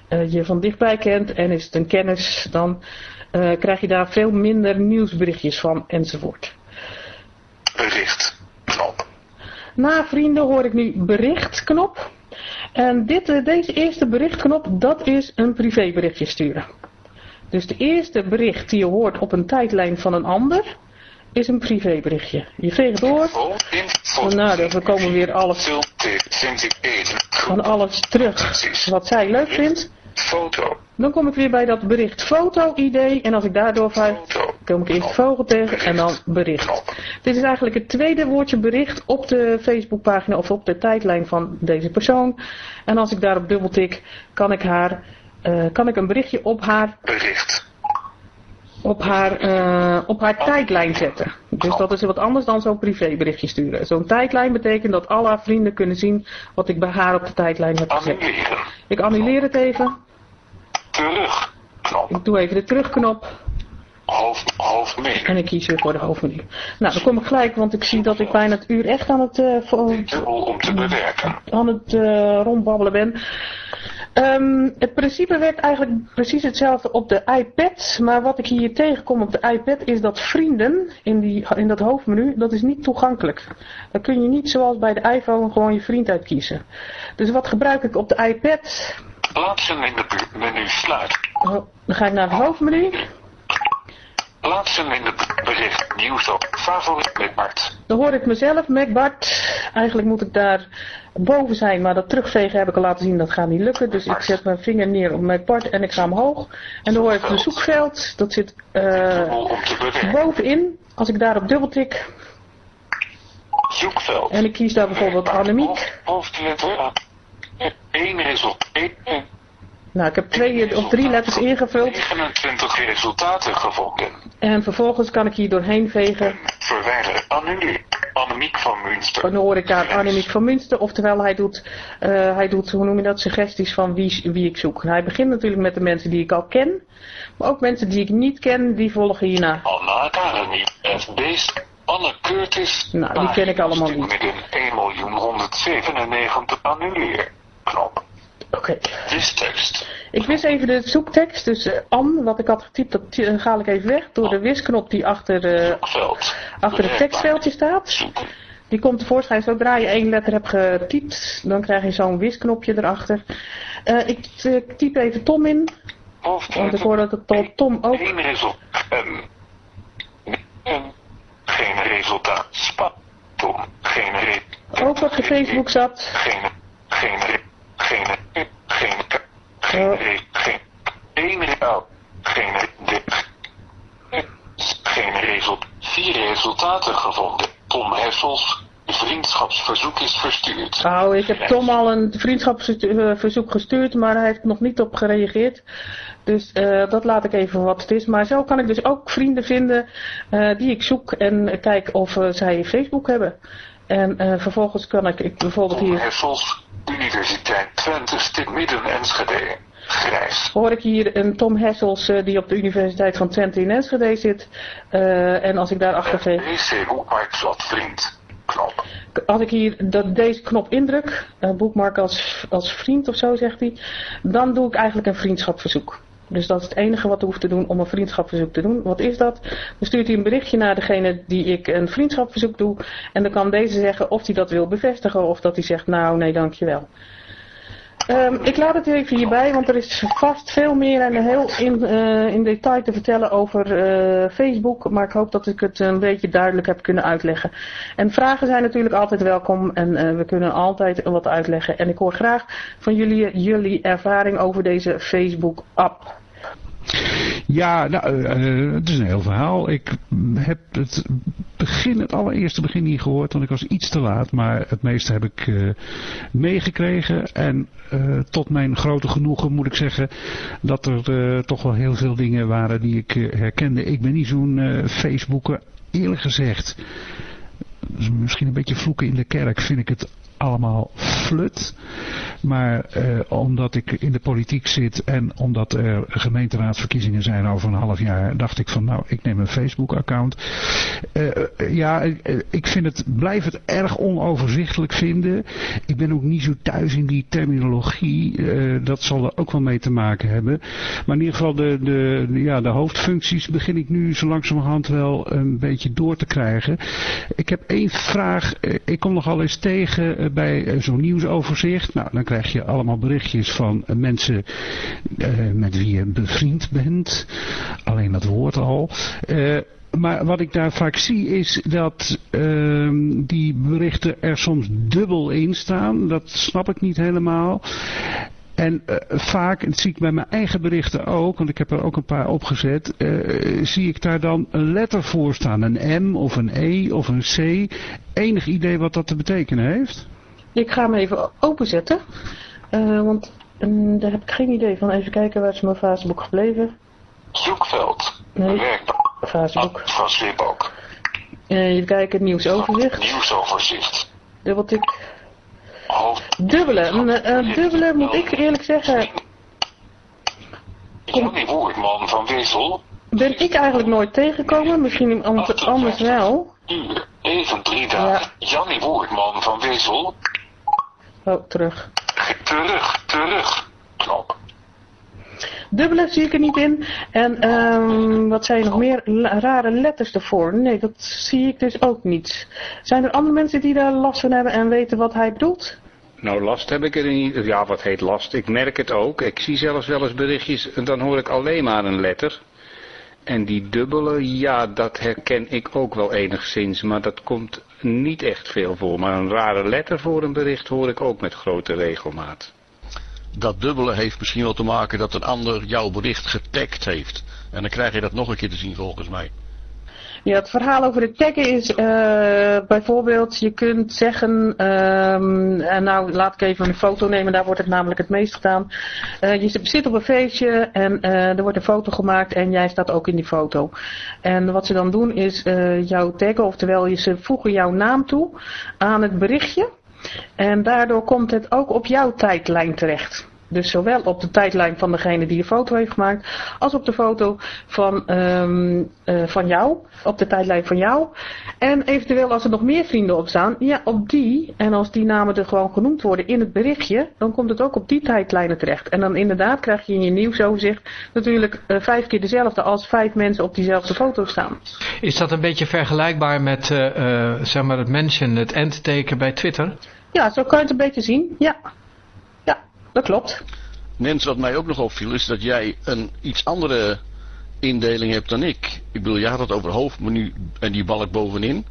eh, je van dichtbij kent. En is het een kennis, dan eh, krijg je daar veel minder nieuwsberichtjes van enzovoort. Bericht. Knop. Na vrienden hoor ik nu berichtknop. En dit, deze eerste berichtknop, dat is een privéberichtje sturen. Dus de eerste bericht die je hoort op een tijdlijn van een ander, is een privéberichtje. Je veegt door, nou dan komen weer alles, van alles terug wat zij leuk vindt. Foto. Dan kom ik weer bij dat bericht foto-ID en als ik daardoor Foto. kom ik eerst vogel tegen en dan bericht. Dit is eigenlijk het tweede woordje bericht op de Facebookpagina of op de tijdlijn van deze persoon. En als ik daarop dubbeltik, kan ik haar, eh, kan ik een berichtje op haar, Bericht. op haar, eh, op haar tijdlijn zetten. Dus dat is wat anders dan zo'n privéberichtje sturen. Zo'n tijdlijn betekent dat alle haar vrienden kunnen zien wat ik bij haar op de tijdlijn heb gezet. Annuleren. Ik annuleer het even. Terug. Knop. Ik doe even de terugknop. Hoofd. Hoofdmenu. En ik kies weer voor de hoofdmenu. Nou, dan kom ik gelijk, want ik zie dat ik bijna het uur echt aan het, Dubbel om te bewerken. aan het eh, rondbabbelen ben. Ehm, het principe werkt eigenlijk precies hetzelfde op de iPad. Maar wat ik hier tegenkom op de iPad is dat vrienden in, die, in dat hoofdmenu, dat is niet toegankelijk. Dan kun je niet zoals bij de iPhone gewoon je vriend uitkiezen. Dus wat gebruik ik op de iPad? Plaatsen in bu- menu sluit. Oh, Dan ga ik naar het hoofdmenu. Plaatsen in bu- bericht. Nieuws op. Favoriet met Bart. Dan hoor ik mezelf, MacBart. Eigenlijk moet ik daar boven zijn, maar dat terugvegen heb ik al laten zien, dat gaat niet lukken. Dus ik zet mijn vinger neer op MacBart en ik ga omhoog. En dan hoor ik een zoekveld, dat zit eh, bovenin. Als ik daarop dubbeltik Zoekveld. en ik kies daar bijvoorbeeld Annemiek. Hoofd- Hoofdletter A. Eén resultaat. Eén- Nou, ik heb twee of drie letters ingevuld. 29 resultaten gevonden. En vervolgens kan ik hier doorheen vegen. Verwijderen. Annuleer. Annemiek van Münster. En dan hoor ik daar Annemiek van Münster. Oftewel, hij doet, eh, hij doet, hoe noem je dat, suggesties van wie, wie ik zoek. Hij begint natuurlijk met de mensen die ik al ken. Maar ook mensen die ik niet ken, die volgen hierna. Anna Academy. FB's. Anne Curtis. Nou, die ken ik allemaal niet. Met een 1.197 annuleer. Knop. Oké. Wistekst. Ik wist even de zoektekst. Dus eh, An, wat ik had getypt, dat eh, haal ik even weg. Door de wisknop die achter, eh, achter het tekstveldje staat. Die komt tevoorschijn zodra je één letter hebt getypt. Dan krijg je zo'n wisknopje erachter. Ik typ even Tom in. Want ik hoor dat het Tom- Tom ook... Geen resultaat. Geen resultaat. Spa. Tom. Geen ook op de Facebook zat. Geen. Geen. Geen. Geen. Geen. Geen. Geen Geen resultaat. Vier resultaten gevonden. Tom Hessels. Vriendschapsverzoek is verstuurd. Nou, ik heb Tom al een vriendschapsverzoek gestuurd, maar hij heeft nog niet op gereageerd. Dus eh, dat laat ik even wat het is. Maar zo kan ik dus ook vrienden vinden eh, die ik zoek en kijk of eh, zij Facebook hebben. En vervolgens kan ik, ik bijvoorbeeld Tom hier, Hessels. Universiteit Twente. Stit Midden Enschede. Grijs. hoor ik hier een Tom Hessels eh, die op de Universiteit van Twente in Enschede zit. Eh, en als ik daarachter veeg, WC Hoekmarkt vriend. Knop. als ik hier dat, deze knop indruk, uh, boekmark als, als vriend of zo zegt hij, dan doe ik eigenlijk een vriendschapverzoek. Dus dat is het enige wat hij hoeft te doen om een vriendschapverzoek te doen. Wat is dat? Dan stuurt hij een berichtje naar degene die ik een vriendschapverzoek doe. En dan kan deze zeggen of hij dat wil bevestigen of dat hij zegt nou nee dankjewel. Um, ik laat het even hierbij, want er is vast veel meer en heel in, uh, in detail te vertellen over uh, Facebook. Maar ik hoop dat ik het een beetje duidelijk heb kunnen uitleggen. En vragen zijn natuurlijk altijd welkom en uh, we kunnen altijd wat uitleggen. En ik hoor graag van jullie, jullie ervaring over deze Facebook-app. Ja, nou, uh, het is een heel verhaal. Ik heb het begin, het allereerste begin niet gehoord, want ik was iets te laat. Maar het meeste heb ik uh, meegekregen. En uh, tot mijn grote genoegen moet ik zeggen dat er toch wel heel veel dingen waren die ik herkende. Ik ben niet zo'n Facebooker, eerlijk gezegd. Misschien een beetje vloeken in de kerk vind ik het allemaal flut. Maar eh, omdat ik in de politiek zit en omdat er gemeenteraadsverkiezingen zijn over een half jaar, dacht ik van nou, ik neem een Facebook account. Uh, ja, ik vind het, blijf het erg onoverzichtelijk vinden. Ik ben ook niet zo thuis in die terminologie. Dat zal er ook wel mee te maken hebben. Maar in ieder geval de, de, ja, de hoofdfuncties begin ik nu zo langzamerhand wel een beetje door te krijgen. Ik heb één vraag. Ik kom nogal eens tegen bij zo'n nieuwsoverzicht. Nou, dan krijg je allemaal berichtjes van mensen uh, met wie je bevriend bent. Alleen dat woord al. Maar wat ik daar vaak zie is dat uh, die berichten er soms dubbel in staan. Dat snap ik niet helemaal. En vaak, dat zie ik bij mijn eigen berichten ook, want ik heb er ook een paar opgezet, zie ik daar dan een letter voor staan. Een M of een E of een C. Enig idee wat dat te betekenen heeft? Ik ga hem even openzetten. Uh, want um, daar heb ik geen idee van. Even kijken, waar is mijn Facebook gebleven? Zoekveld. Nee, Facebook. Ah, van Slipok. Uh, even kijken, nieuwsoverzicht. Nieuwsoverzicht. Dubbeltik. Dubbele. Uh, dubbele moet ik eerlijk zeggen... Jannie Woerdman van Wissel. Ben ik eigenlijk nooit tegengekomen. Misschien iemand anders wel. Uur. Even drie dagen. Ja. Jannie Woerdman van Wissel. Oh, terug. Terug, terug. Knop. Dubbele zie ik er niet in. En um, wat zijn nog meer rare letters ervoor? Nee, dat zie ik dus ook niet. Zijn er andere mensen die daar last van hebben en weten wat hij bedoelt? Nou, last heb ik er niet. Ja, wat heet last? Ik merk het ook. Ik zie zelfs wel eens berichtjes en dan hoor ik alleen maar een letter. En die dubbele, ja, dat herken ik ook wel enigszins, maar dat komt niet echt veel voor. Maar een rare letter voor een bericht hoor ik ook met grote regelmaat. Dat dubbele heeft misschien wel te maken dat een ander jouw bericht getagd heeft. En dan krijg je dat nog een keer te zien volgens mij. Ja, het verhaal over de taggen is uh, bijvoorbeeld, je kunt zeggen, um, en nou laat ik even een foto nemen, daar wordt het namelijk het meest gedaan. Uh, je zit op een feestje en uh, er wordt een foto gemaakt en jij staat ook in die foto. En wat ze dan doen is jou taggen, oftewel ze voegen jouw naam toe aan het berichtje. En daardoor komt het ook op jouw tijdlijn terecht. Dus zowel op de tijdlijn van degene die de foto heeft gemaakt, als op de foto van, um, uh, van jou, op de tijdlijn van jou. En eventueel als er nog meer vrienden op staan, ja op die, en als die namen er gewoon genoemd worden in het berichtje, dan komt het ook op die tijdlijnen terecht. En dan inderdaad krijg je in je nieuwsoverzicht natuurlijk uh, vijf keer dezelfde als vijf mensen op diezelfde foto staan. Is dat een beetje vergelijkbaar met uh, zeg maar het mention, het end-teken bij Twitter? Ja, zo kan je het een beetje zien, ja. Dat klopt. Nens, wat mij ook nog opviel is dat jij een iets andere indeling hebt dan ik. Ik bedoel, jij had het over hoofdmenu en die balk bovenin.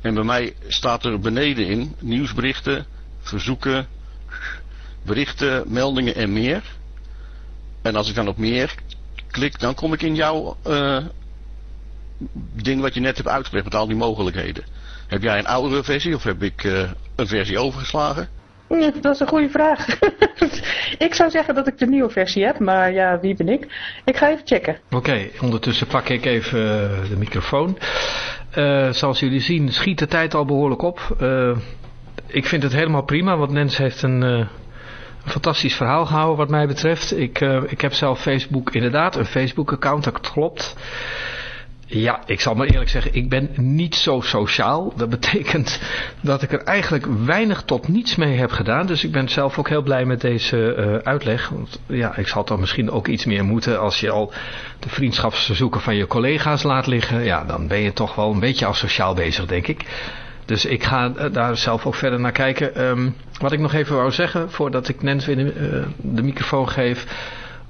En bij mij staat er beneden in nieuwsberichten, verzoeken, berichten, meldingen en meer. En als ik dan op meer klik, dan kom ik in jouw uh, ding wat je net hebt uitgelegd met al die mogelijkheden. Heb jij een oudere versie of heb ik uh, een versie overgeslagen? Dat is een goede vraag. ik zou zeggen dat ik de nieuwe versie heb, maar ja, wie ben ik? Ik ga even checken. Oké, ondertussen pak ik even uh, de microfoon. Uh, zoals jullie zien schiet de tijd al behoorlijk op. Uh, ik vind het helemaal prima, want Nens heeft een, een fantastisch verhaal gehouden wat mij betreft. Ik, ik heb zelf Facebook, inderdaad, een Facebook account, dat klopt. Ja, ik zal maar eerlijk zeggen, ik ben niet zo sociaal. Dat betekent dat ik er eigenlijk weinig tot niets mee heb gedaan. Dus ik ben zelf ook heel blij met deze uh, uitleg. Want ja, ik zal toch misschien ook iets meer moeten als je al de vriendschapsverzoeken van je collega's laat liggen. Ja, dan ben je toch wel een beetje asociaal bezig, denk ik. Dus ik ga daar zelf ook verder naar kijken. Um, wat ik nog even wou zeggen, voordat ik Nens weer de, de microfoon geef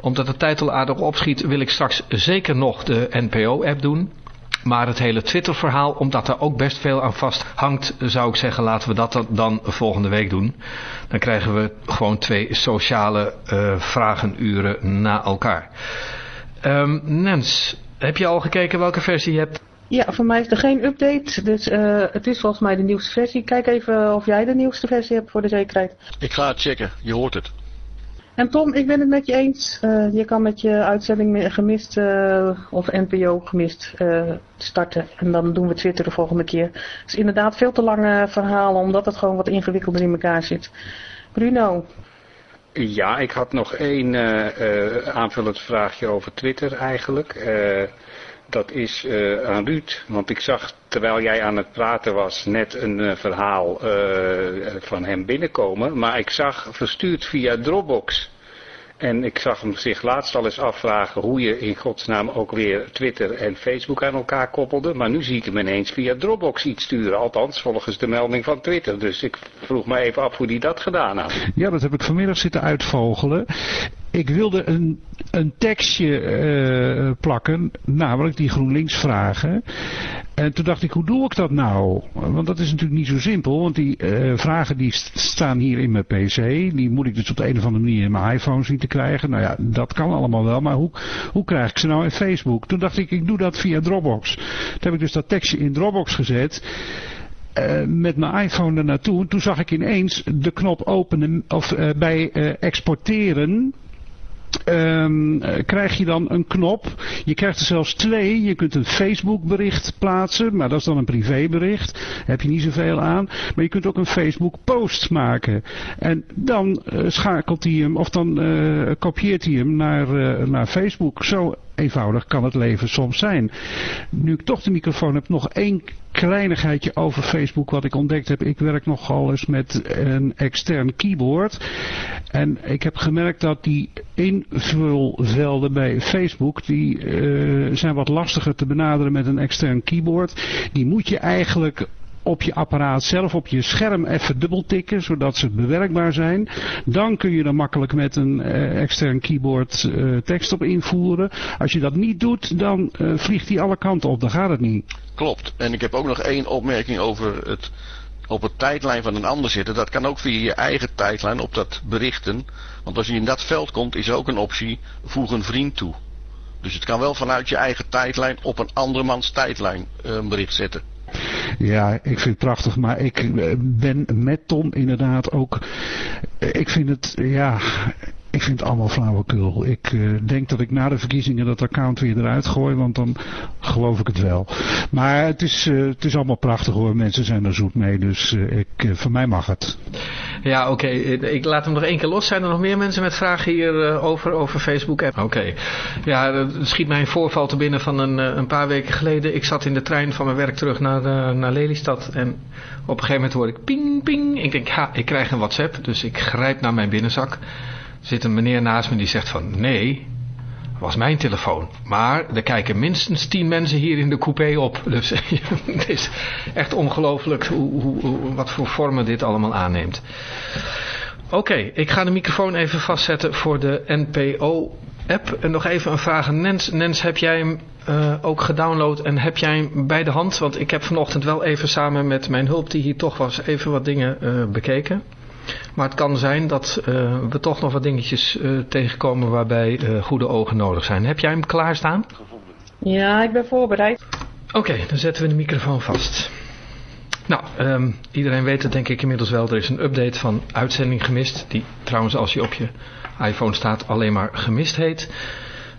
omdat de tijd al aardig opschiet wil ik straks zeker nog de NPO-app doen. Maar het hele Twitter-verhaal, omdat er ook best veel aan vast hangt, zou ik zeggen, laten we dat dan volgende week doen. Dan krijgen we gewoon twee sociale uh, vragenuren na elkaar. Um, Nens, heb je al gekeken welke versie je hebt? Ja, voor mij is er geen update, dus uh, het is volgens mij de nieuwste versie. Kijk even of jij de nieuwste versie hebt voor de zekerheid. Ik ga het checken, je hoort het. En Tom, ik ben het met je eens. Uh, je kan met je uitzending gemist uh, of NPO gemist uh, starten. En dan doen we Twitter de volgende keer. Het is inderdaad veel te lange verhalen, omdat het gewoon wat ingewikkelder in elkaar zit. Bruno? Ja, ik had nog één aanvullend vraagje over Twitter eigenlijk. Dat is aan Ruud, want ik zag terwijl jij aan het praten was net een verhaal van hem binnenkomen. Maar ik zag verstuurd via Dropbox. En ik zag hem zich laatst al eens afvragen hoe je in godsnaam ook weer Twitter en Facebook aan elkaar koppelde. Maar nu zie ik hem ineens via Dropbox iets sturen. Althans, volgens de melding van Twitter. Dus ik vroeg me even af hoe hij dat gedaan had. Ja, dat heb ik vanmiddag zitten uitvogelen. Ik wilde een, een tekstje uh, plakken, namelijk die GroenLinks vragen. En toen dacht ik, hoe doe ik dat nou? Want dat is natuurlijk niet zo simpel, want die uh, vragen die staan hier in mijn pc. Die moet ik dus op de een of andere manier in mijn iPhone zien te krijgen. Nou ja, dat kan allemaal wel, maar hoe, hoe krijg ik ze nou in Facebook? Toen dacht ik, ik doe dat via Dropbox. Toen heb ik dus dat tekstje in Dropbox gezet. Uh, met mijn iPhone er naartoe. Toen zag ik ineens de knop openen of bij exporteren um, krijg je dan een knop. Je krijgt er zelfs twee. Je kunt een Facebook bericht plaatsen, maar dat is dan een privébericht. Daar heb je niet zoveel aan. Maar je kunt ook een Facebook post maken. En dan uh, schakelt hij hem, of dan uh, kopieert hij hem naar, naar Facebook. Zo eenvoudig kan het leven soms zijn. Nu ik toch de microfoon heb, nog één kleinigheidje over Facebook wat ik ontdekt heb. Ik werk nogal eens met een extern keyboard. En ik heb gemerkt dat die invulvelden bij Facebook, die uh, zijn wat lastiger te benaderen met een extern keyboard. Die moet je eigenlijk op je apparaat zelf, op je scherm even dubbeltikken, zodat ze bewerkbaar zijn. Dan kun je er makkelijk met een uh, extern keyboard uh, tekst op invoeren. Als je dat niet doet, dan uh, vliegt die alle kanten op, dan gaat het niet. Klopt. En ik heb ook nog één opmerking over het op het tijdlijn van een ander zitten. Dat kan ook via je eigen tijdlijn op dat berichten. Want als je in dat veld komt, is ook een optie voeg een vriend toe. Dus het kan wel vanuit je eigen tijdlijn op een andermans tijdlijn een bericht zetten. Ja, ik vind het prachtig, maar ik ben met Tom inderdaad ook... Ik vind het, ja... Ik vind het allemaal flauwekul. Ik uh, denk dat ik na de verkiezingen dat account weer eruit gooi, want dan geloof ik het wel. Maar het is, het is allemaal prachtig hoor. Mensen zijn er zoet mee, dus ik, voor mij mag het. Ja, oké. Ik laat hem nog één keer los. Zijn er nog meer mensen met vragen hier over, over Facebook? Oké. Ja, er schiet mij een voorval te binnen van een, een paar weken geleden. Ik zat in de trein van mijn werk terug naar, naar Lelystad en op een gegeven moment hoorde ik ping, ping. Ik denk, ja, ik krijg een WhatsApp, dus ik grijp naar mijn binnenzak zit een meneer naast me die zegt van nee, was mijn telefoon. Maar er kijken minstens tien mensen hier in de coupé op. Dus het is echt ongelooflijk hoe, hoe, wat voor vormen dit allemaal aanneemt. Oké, ik ga de microfoon even vastzetten voor de NPO-app. En nog even een vraag aan Nens. Nens, heb jij hem uh, ook gedownload en heb jij hem bij de hand? Want ik heb vanochtend wel even samen met mijn hulp die hier toch was even wat dingen uh, bekeken. Maar het kan zijn dat uh, we toch nog wat dingetjes uh, tegenkomen waarbij uh, goede ogen nodig zijn. Heb jij hem klaarstaan? Ja, ik ben voorbereid. Oké, okay, dan zetten we de microfoon vast. Nou, um, iedereen weet het denk ik inmiddels wel. Er is een update van uitzending gemist. Die trouwens als je op je iPhone staat alleen maar gemist heet.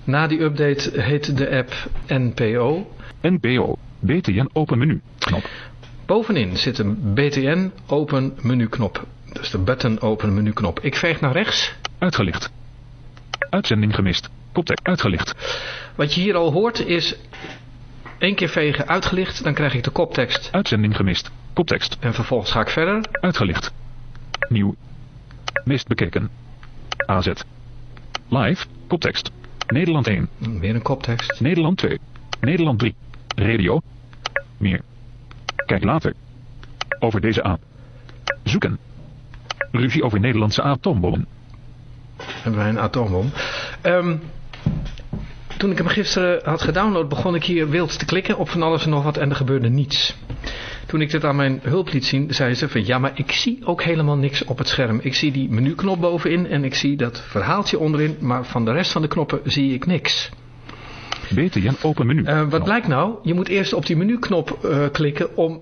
Na die update heet de app NPO. NPO, BTN open menu, knop. Bovenin zit een BTN open menu knop. Dus de button open menu knop. Ik veeg naar rechts. Uitgelicht. Uitzending gemist. Koptek uitgelicht. Wat je hier al hoort is Eén keer vegen uitgelicht, dan krijg ik de koptekst. Uitzending gemist. Koptekst. En vervolgens ga ik verder. Uitgelicht. Nieuw. Mist bekeken. AZ. Live. Koptekst. Nederland 1. Weer een koptekst. Nederland 2. Nederland 3. Radio. Meer. Kijk later. Over deze aap. Zoeken. Ruzie over Nederlandse atoombommen. Hebben wij een atoombom. Ehm, toen ik hem gisteren had gedownload, begon ik hier wild te klikken op van alles en nog wat en er gebeurde niets. Toen ik dit aan mijn hulp liet zien, zei ze van ja, maar ik zie ook helemaal niks op het scherm. Ik zie die menuknop bovenin en ik zie dat verhaaltje onderin, maar van de rest van de knoppen zie ik niks. BTN open menu. Eh, wat Knop. blijkt nou? Je moet eerst op die menuknop eh, klikken om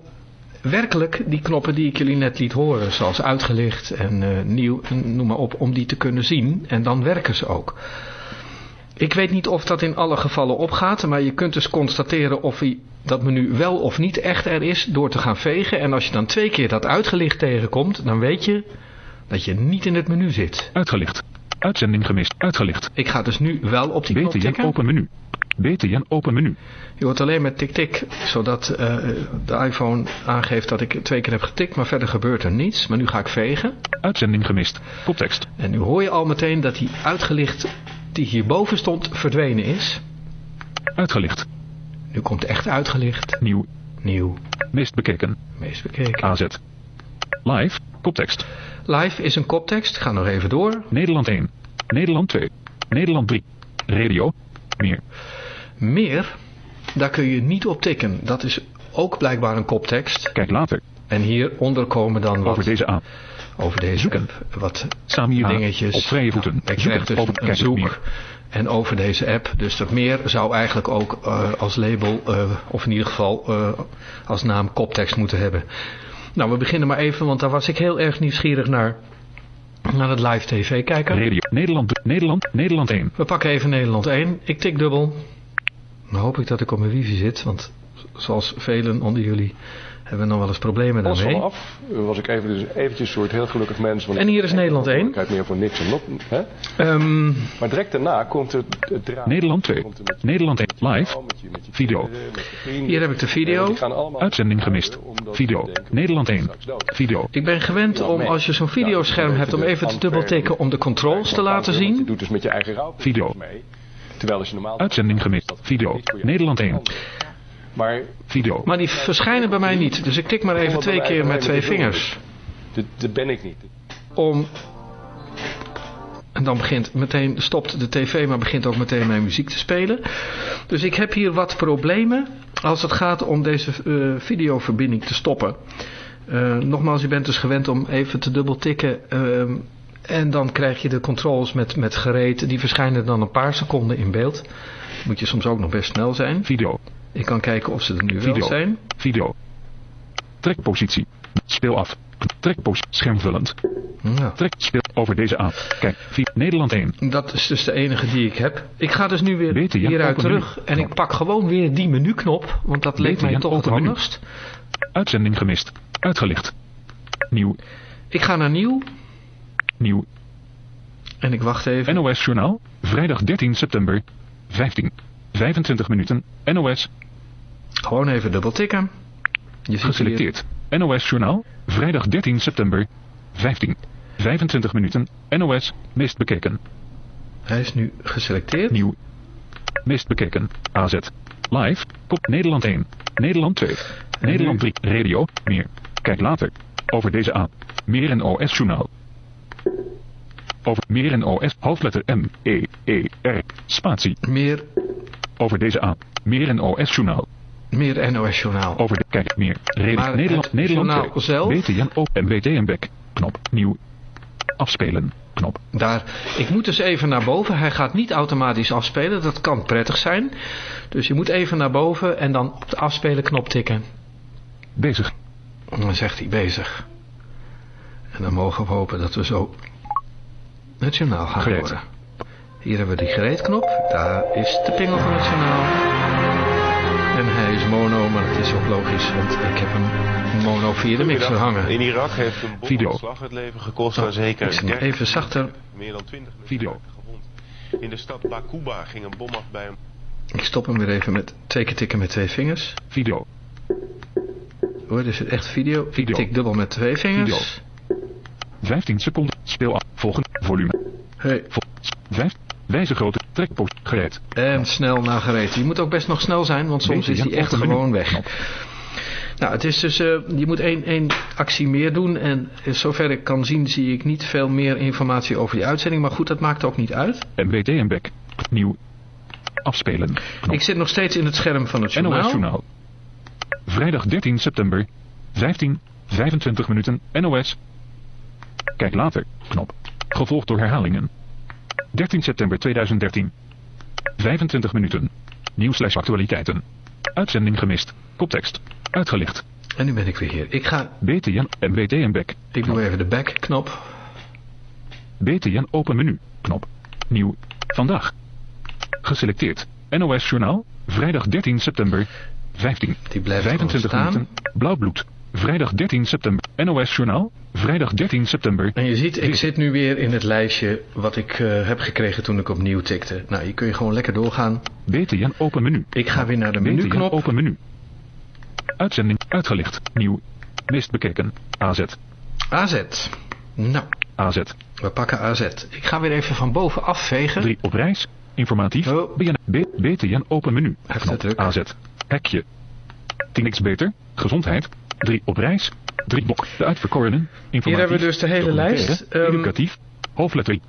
werkelijk die knoppen die ik jullie net liet horen, zoals uitgelicht en eh, nieuw, noem maar op, om die te kunnen zien. En dan werken ze ook. Ik weet niet of dat in alle gevallen opgaat, maar je kunt dus constateren of dat menu wel of niet echt er is door te gaan vegen. En als je dan twee keer dat uitgelicht tegenkomt, dan weet je dat je niet in het menu zit. Uitgelicht. Uitzending gemist. Uitgelicht. Ik ga dus nu wel op die knop tikken. open menu. BTN open menu. Je hoort alleen met tik-tik, zodat eh, de iPhone aangeeft dat ik twee keer heb getikt, maar verder gebeurt er niets. Maar nu ga ik vegen. Uitzending gemist. Koptekst. En nu hoor je al meteen dat die uitgelicht die hierboven stond verdwenen is. Uitgelicht. Nu komt echt uitgelicht. Nieuw. Nieuw. Meest bekeken. Meest bekeken. AZ. Live. Koptekst. Live is een koptekst. Ga nog even door. Nederland 1. Nederland 2. Nederland 3. Radio. Meer. Meer, daar kun je niet op tikken. Dat is ook blijkbaar een koptekst. Kijk later. En hieronder komen dan wat Over deze aan. over deze Zoeken. app, wat dingetjes. Op vrije voeten. Nou, ik krijg dus Over een zoek en over deze app. Dus dat meer zou eigenlijk ook eh, als label, eh, of in ieder geval eh, als naam koptekst moeten hebben. Nou, we beginnen maar even, want daar was ik heel erg nieuwsgierig naar. Naar het live tv kijken. Radio. Nederland. Nederland. Nederland 1. We pakken even Nederland 1. Ik tik dubbel. Dan hoop ik dat ik op mijn wifi zit, want zoals velen onder jullie hebben nog wel eens problemen daarmee. vanaf was ik even, dus eventjes een soort heel gelukkig mens. want En hier is Nederland 1. Ik kijk meer voor niks en nog. Hè? Ehm, Maar direct daarna komt het, het draaien. Nederland 2. Komt er met je Nederland 1. Live. vrouw, met je- met je Video. vrienden. hier heb ik de En video. Uitzending gemist. omdat Video. Nederland 1. straks dood. Video. Ik ben gewend om als je zo'n videoscherm hebt om even te dubbeltikken om de controls te laten zien. doet dus met je eigen rouw Video. Terwijl als je normaal... Uitzending gemist. Video. Nederland 1. Maar Video. Maar die verschijnen bij mij niet. Dus ik tik maar even twee keer met twee vingers. dit ben ik niet. Om... En dan begint meteen, stopt de tv, maar begint ook meteen mijn muziek te spelen. Dus ik heb hier wat problemen als het gaat om deze eh, videoverbinding te stoppen. Eh, nogmaals, je bent dus gewend om even te dubbel tikken. En dan krijg je de controls met, met gereed. Die verschijnen dan een paar seconden in beeld. Moet je soms ook nog best snel zijn. Video. Ik kan kijken of ze er nu wel Video. zijn. Video. Trekpositie. Speel af. Trekpositie. Schermvullend. Ja. Trek. Speel over deze aan. Kijk. Nederland 1. Dat is dus de enige die ik heb. Ik ga dus nu weer BTN hieruit terug. En ik pak gewoon weer die menuknop. Want dat leek mij BTN toch het open menu. handigst. Uitzending gemist. Uitgelicht. Nieuw. Ik ga naar nieuw. Nieuw. En ik wacht even. NOS Journaal. Vrijdag 13 september. 15. 25 minuten. NOS. Gewoon even dubbel tikken. Je ziet hier, Geselecteerd. NOS Journaal. Vrijdag 13 september. 15. 25 minuten. NOS. Meest bekeken. hij is nu geselecteerd. Nieuw. Meest bekeken. AZ. Live. Kop Nederland 1. Nederland 2. Nederland 3. Radio. Meer. Kijk later. Over deze aan. Meer en OS journaal. Over meer en OS hoofdletter M. E. E. R. Spatie. Meer, Over deze aan. Meer en OS journaal. meer NOS journaal. Over de kijk meer. Maar Nederland. Nederland journaal 2. zelf? BTN O. En Back. Knop. Nieuw. Afspelen. Knop. Daar. Ik moet dus even naar boven. Hij gaat niet automatisch afspelen. Dat kan prettig zijn. Dus je moet even naar boven en dan op de afspelen knop tikken. Bezig. En dan zegt hij bezig. En dan mogen we hopen dat we zo het journaal gaan Gereed. Hier hebben we die gereedknop. Daar is de pingel van het journaal. En hij is mono, maar dat is ook logisch, want ik heb hem mono via de mixer hangen. In Irak heeft een Video. bomaanslag het leven gekost aan Ik zeker zet hem 30 even zachter. meer dan 20 mensen Video. In de stad Bakuba ging een bom af bij een Ik stop hem weer even met twee keer tikken met twee vingers. Video. Hoor, dus echt video. Video. Ik tik dubbel met twee vingers. 15 seconden. Speel af. Volgende. Volume. Hey. Vol 5. Wijze grote. Trekpost. Gereed. En snel naar gereed. Je moet ook best nog snel zijn, want soms is die echt gewoon weg. Nou, het is dus, eh, je moet één, één actie meer doen. En zover ik kan zien, zie ik niet veel meer informatie over die uitzending. Maar goed, dat maakt ook niet uit. MWT en Beck. Nieuw. Afspelen. Knop. Ik zit nog steeds in het scherm van het NOS journaal. Journaal. Vrijdag 13 september. 15, 25 minuten. NOS. Kijk later. Knop. Gevolgd door herhalingen. 13 september 2013. 25 minuten. Nieuws actualiteiten. Uitzending gemist. Koptekst. Uitgelicht. En nu ben ik weer hier. Ik ga, BTN, en Beck. ik doe even de back-knop. BTN open menu. Knop. Nieuw. Vandaag. Geselecteerd. NOS Journaal. Vrijdag 13 september. 15. Die blijft 25 gewoon staan. minuten. Blauw bloed. Vrijdag 13 september. NOS Journaal. Vrijdag 13 september. En je ziet, ik zit nu weer in het lijstje wat ik eh, heb gekregen toen ik opnieuw tikte. Nou, hier kun je gewoon lekker doorgaan. BTN open menu. Ik ga weer naar de BTN menuknop. open menu. Uitzending uitgelicht. Nieuw. Meest bekeken. AZ. AZ. Nou, AZ. we pakken AZ. Ik ga weer even van bovenaf vegen. 3 op reis. Informatief. Oh. BN, B, BTN open menu. Knop. AZ. Hekje. 10x beter. Gezondheid. 3 op reis. 3 bok. De uitverkorenen. Informatief. Hier hebben we dus de hele lijst. Ehm, educatief. Hoofdletter I.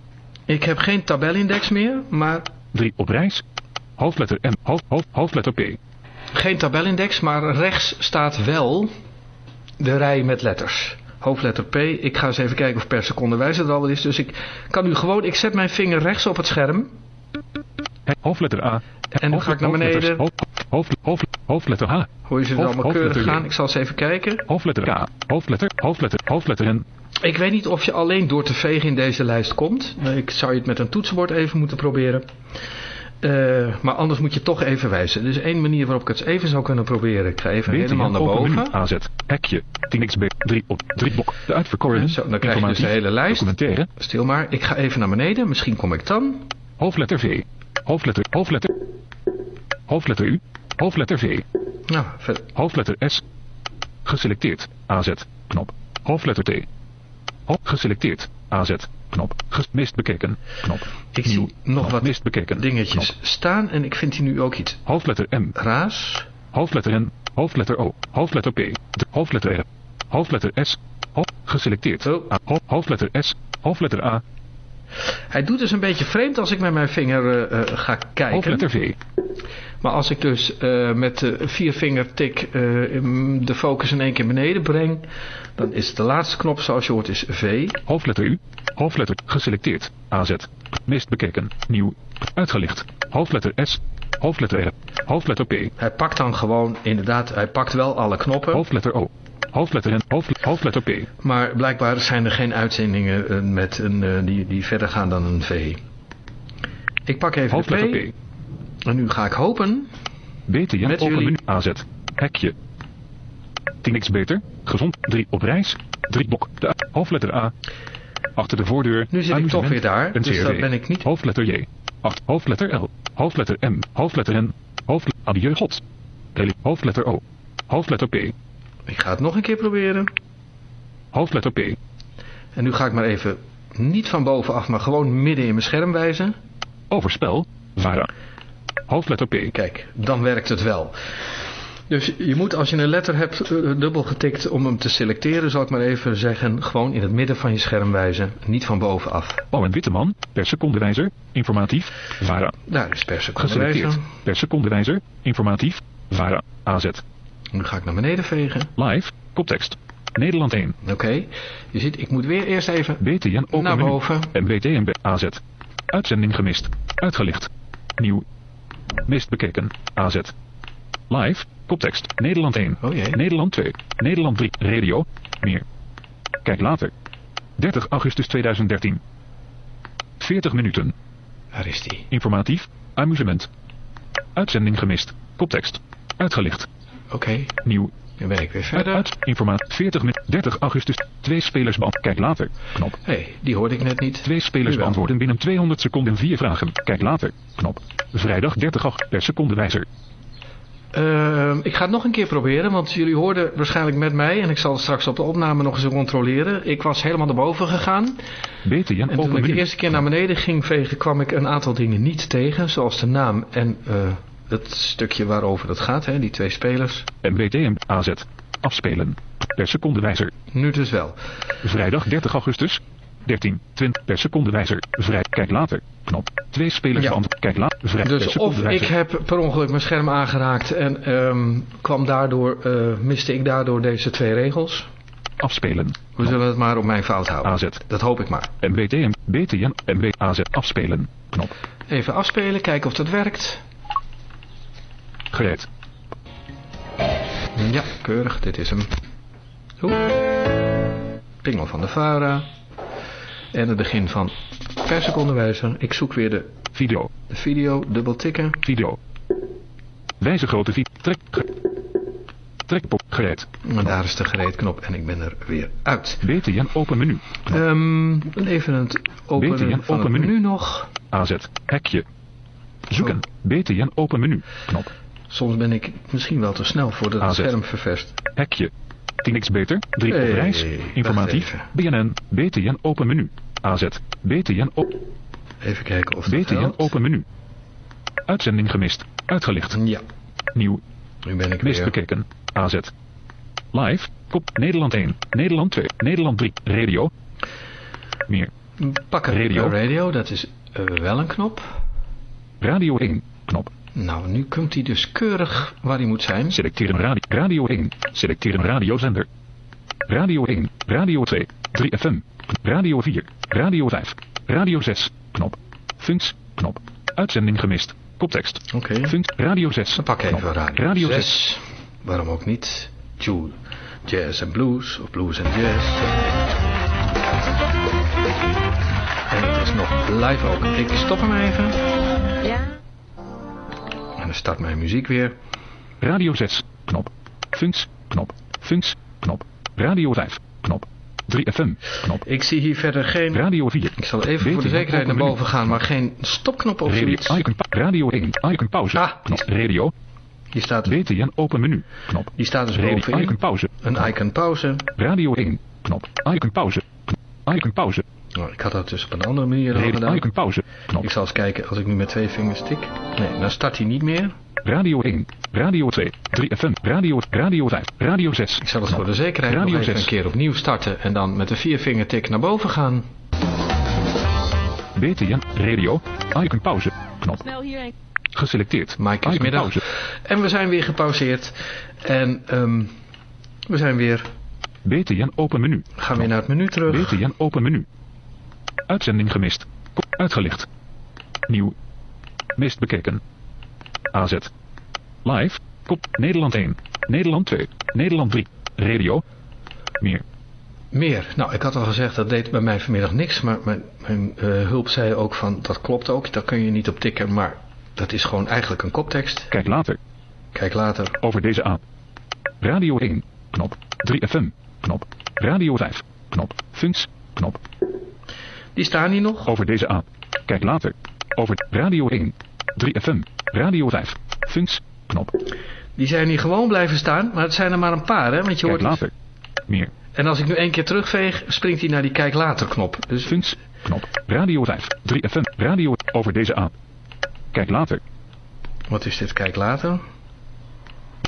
Ik heb geen tabelindex meer, maar 3 op reis. Hoofdletter M. Hoofd, hoofd, hoofdletter P. geen tabelindex, maar rechts staat wel de rij met letters. Hoofdletter P. Ik ga eens even kijken of per seconde wijze er al wat is. Dus ik kan nu gewoon, ik zet mijn vinger rechts op het scherm. Hoofdletter A. En nu ga ik naar beneden. Hoofd, hoofdletter H. Je ze er Hoofd- allemaal keurig gaan? Ik zal eens even kijken. Hoofdletter K. Hoofdletter, hoofdletter, hoofdletter N. Ik weet niet of je alleen door te vegen in deze lijst komt. Eh, Ik zou je het met een toetsenbord even moeten proberen. Eh, maar anders moet je toch even wijzen. Dus één manier waarop ik het even zou kunnen proberen. Ik ga even BTN helemaal naar menu. boven. AZ. Hekje. 10xb. 3 op 3 bok. De uitverkorenen. Zo, dan krijg je dus de hele lijst. Documentaire. Stil maar. Ik ga even naar beneden. Misschien kom ik dan. Hoofdletter V. Hoofdletter. Hoofdletter. Hoofdletter U. Hoofdletter V. Nou, verder. Hoofdletter S. Geselecteerd. AZ. Knop. Hoofdletter T. Ho geselecteerd. AZ. Knop. Ges meest bekeken. Knop. Ik Nieuw. zie nog wat meest bekeken. dingetjes Knop. staan. En ik vind hier nu ook iets Hoofdletter M. raars. Hoofdletter N. Hoofdletter O. Hoofdletter P. D- Hoofdletter R. Hoofdletter S. Ho geselecteerd. Oh. A- ho hoofdletter S. Hoofdletter A. Hij doet dus een beetje vreemd als ik met mijn vinger eh, eh, ga kijken. Hoofdletter V. Maar als ik dus eh, met de viervinger tik eh, de focus in één keer beneden breng, dan is de laatste knop zoals je hoort is V. Hoofdletter U. Hoofdletter geselecteerd. AZ. Meest bekeken. Nieuw. Uitgelicht. Hoofdletter S. Hoofdletter R. Hoofdletter P. Hij pakt dan gewoon, inderdaad, hij pakt wel alle knoppen. Hoofdletter O. Hoofdletter N. Hoofd, hoofdletter P. Maar blijkbaar zijn er geen uitzendingen eh, met een, eh, die, die verder gaan dan een V. Ik pak even Hoofdletter de P. P. En nu ga ik hopen. BTN Met open jullie. menu. AZ. Hekje. 10x beter. Gezond. 3 op reis. 3 bok. De A- hoofdletter A. Achter de voordeur. Nu zit ik toch weer daar, dus dat ben ik niet. Hoofdletter J. 8. Hoofdletter L. Hoofdletter M. Hoofdletter N. Hoofdletter Adieu God. Hoofdletter O. Hoofdletter P. Ik ga het nog een keer proberen. Hoofdletter P. En nu ga ik maar even niet van bovenaf, maar gewoon midden in mijn scherm wijzen. Overspel. VARA. Hoofdletter P. Kijk, dan werkt het wel. Dus je moet als je een letter hebt eh, dubbel getikt om hem te selecteren, zal ik maar even zeggen, gewoon in het midden van je scherm wijzen, niet van bovenaf. Oh en Witteman. Per secondewijzer. Informatief. VARA. Daar is per seconde Geselecteerd. Per secondewijzer. Informatief. VARA. AZ. Nu ga ik naar beneden vegen. Live. Koptekst. Nederland 1. Oké, je ziet, ik moet weer eerst even BTN open naar boven. MWT en B- AZ. Uitzending gemist. Uitgelicht. Nieuw. Mist bekeken. AZ. Live. Koptekst. Nederland 1. Oh jee. Nederland 2. Nederland 3. Radio. Meer. Kijk later. 30 augustus 2013. 40 minuten. Waar is die? Informatief. Amusement. Uitzending gemist. Koptekst. Uitgelicht. Oké, Nieuw. Dan ben ik weer verder. uit, informatie, 40 min, 30 augustus, twee spelers kijk later, knop. Hé, hey, die hoorde ik net niet. Twee spelers beantwoorden binnen 200 seconden vier vragen, kijk later, knop. Vrijdag 30 augustus, per secondewijzer. Ehm, ik ga het nog een keer proberen, want jullie hoorden waarschijnlijk met mij, en ik zal het straks op de opname nog eens controleren. Ik was helemaal naar boven gegaan. BTN En toen ik de eerste keer naar beneden ging vegen, kwam ik een aantal dingen niet tegen, zoals de naam en eh, het stukje waarover het gaat, hè, die twee spelers. MBTM AZ. Afspelen. Per secondewijzer. Nu dus wel. Vrijdag 30 augustus. 13, 20 per secondewijzer. Vrij. Kijk later. Knop. Twee spelers Ja. Kijk later. Vrij. Dus of ik heb per ongeluk mijn scherm aangeraakt en ehm, kwam daardoor, eh, miste ik daardoor deze twee regels. Afspelen. We zullen het maar op mijn fout houden. AZ. Dat hoop ik maar. MBTM. BTN. MB AZ. Afspelen. Knop. Even afspelen, kijken of dat werkt. Gereed. Ja, keurig, dit is hem. Oeh. Pingel van de Vara. En het begin van per secondewijzer. Ik zoek weer de, Video. de video, dubbel tikken. Video. Wijze grote video. Trek. Trekpop. Gereed. En daar is de gereedknop en ik ben er weer uit. BTN open menu. Ehm, even het openen BTN open menu. menu nog. AZ. Hekje. Zoeken. Oh. BTN open menu. Knop. Soms ben ik misschien wel te snel voordat het AZ. scherm ververst. Hekje. 10x beter. 3 Hey, op reis. Informatief. BNN. BTN open menu. AZ. BTN op. Even kijken of dat BTN helpt. open menu. Uitzending gemist. Uitgelicht. Ja, Nieuw. nu ben ik Mist weer. bekeken. AZ. Live. Kop. Nederland 1. Nederland 2. Nederland 3. Radio. Meer. Pakken Radio. radio. radio, dat is eh, wel een knop. Radio 1. Knop. Nou, nu komt hij dus keurig waar hij moet zijn. Selecteer een radio. Radio 1. Selecteer een radiozender. Radio 1. Radio 2. 3 FM. Radio 4. Radio 5. Radio 6. Knop. Funks. Knop. Uitzending gemist. Koptekst. Oké, Funks. Radio 6. dan pak even Knop. radio, Radio 6. 6. Waarom ook niet? Joule. Jazz en blues, of blues en jazz. En het is nog live ook. Ik stop hem even. En dan start mijn muziek weer. Radio 6. Knop. Funks. Knop. Funks. Knop. Radio 5. Knop. 3 FM. Knop. Ik zie hier verder geen... Radio 4. Ik zal even voor de zekerheid naar boven gaan, maar geen stopknop of Radio, zoiets. icon, pa- radio 1. Icon pauze. Ah. Knop. Radio. Die staat, BTN open menu. Knop. die staat dus Radio bovenin. icon pauze. Een icon pauze. Radio 1. Knop. Icon pauze. Knop. Icon pauze. Nou, ik had dat dus op een andere manier al gedaan. icon pauze. Knop. Ik zal eens kijken als ik nu met twee vingers tik. Nee, dan start hij niet meer. Radio 1. Radio 2. 3 FM. Radio, radio 5. Radio 6. Ik zal het voor de zekerheid Radio nog even 6. een keer opnieuw starten en dan met de viervingertik naar boven gaan. BTN. Radio. Icon pauze. Knop. Snel hierheen. Geselecteerd. Mike is middag. pauze. En we zijn weer gepauzeerd. En ehm, we zijn weer, BTN open menu. gaan weer naar het menu terug. BTN open menu. Uitzending gemist. Uitgelicht. Nieuw. Mist bekeken. AZ. Live. Kop. Nederland 1. Nederland 2. Nederland 3. Radio. Meer. Meer. Nou, ik had al gezegd, dat deed bij mij vanmiddag niks. Maar mijn, mijn eh, hulp zei ook van, dat klopt ook. Daar kun je niet op tikken, maar dat is gewoon eigenlijk een koptekst. Kijk later. Kijk later. Over deze aan. Radio 1. Knop. 3 FM. Knop. Radio 5. Knop. Funks. Knop. Die staan hier nog. Over deze aan. Kijk later. Over Radio 1. 3 FM. Radio 5. Funks. Knop. Die zijn hier gewoon blijven staan, maar het zijn er maar een paar, hè. Want je Kijk hoort... later. Meer. En als ik nu één keer terugveeg, springt hij naar die kijk later knop. Dus Funks. Knop. Radio 5. 3 FM. Radio. Over deze aan. Kijk later. wat is dit kijk later?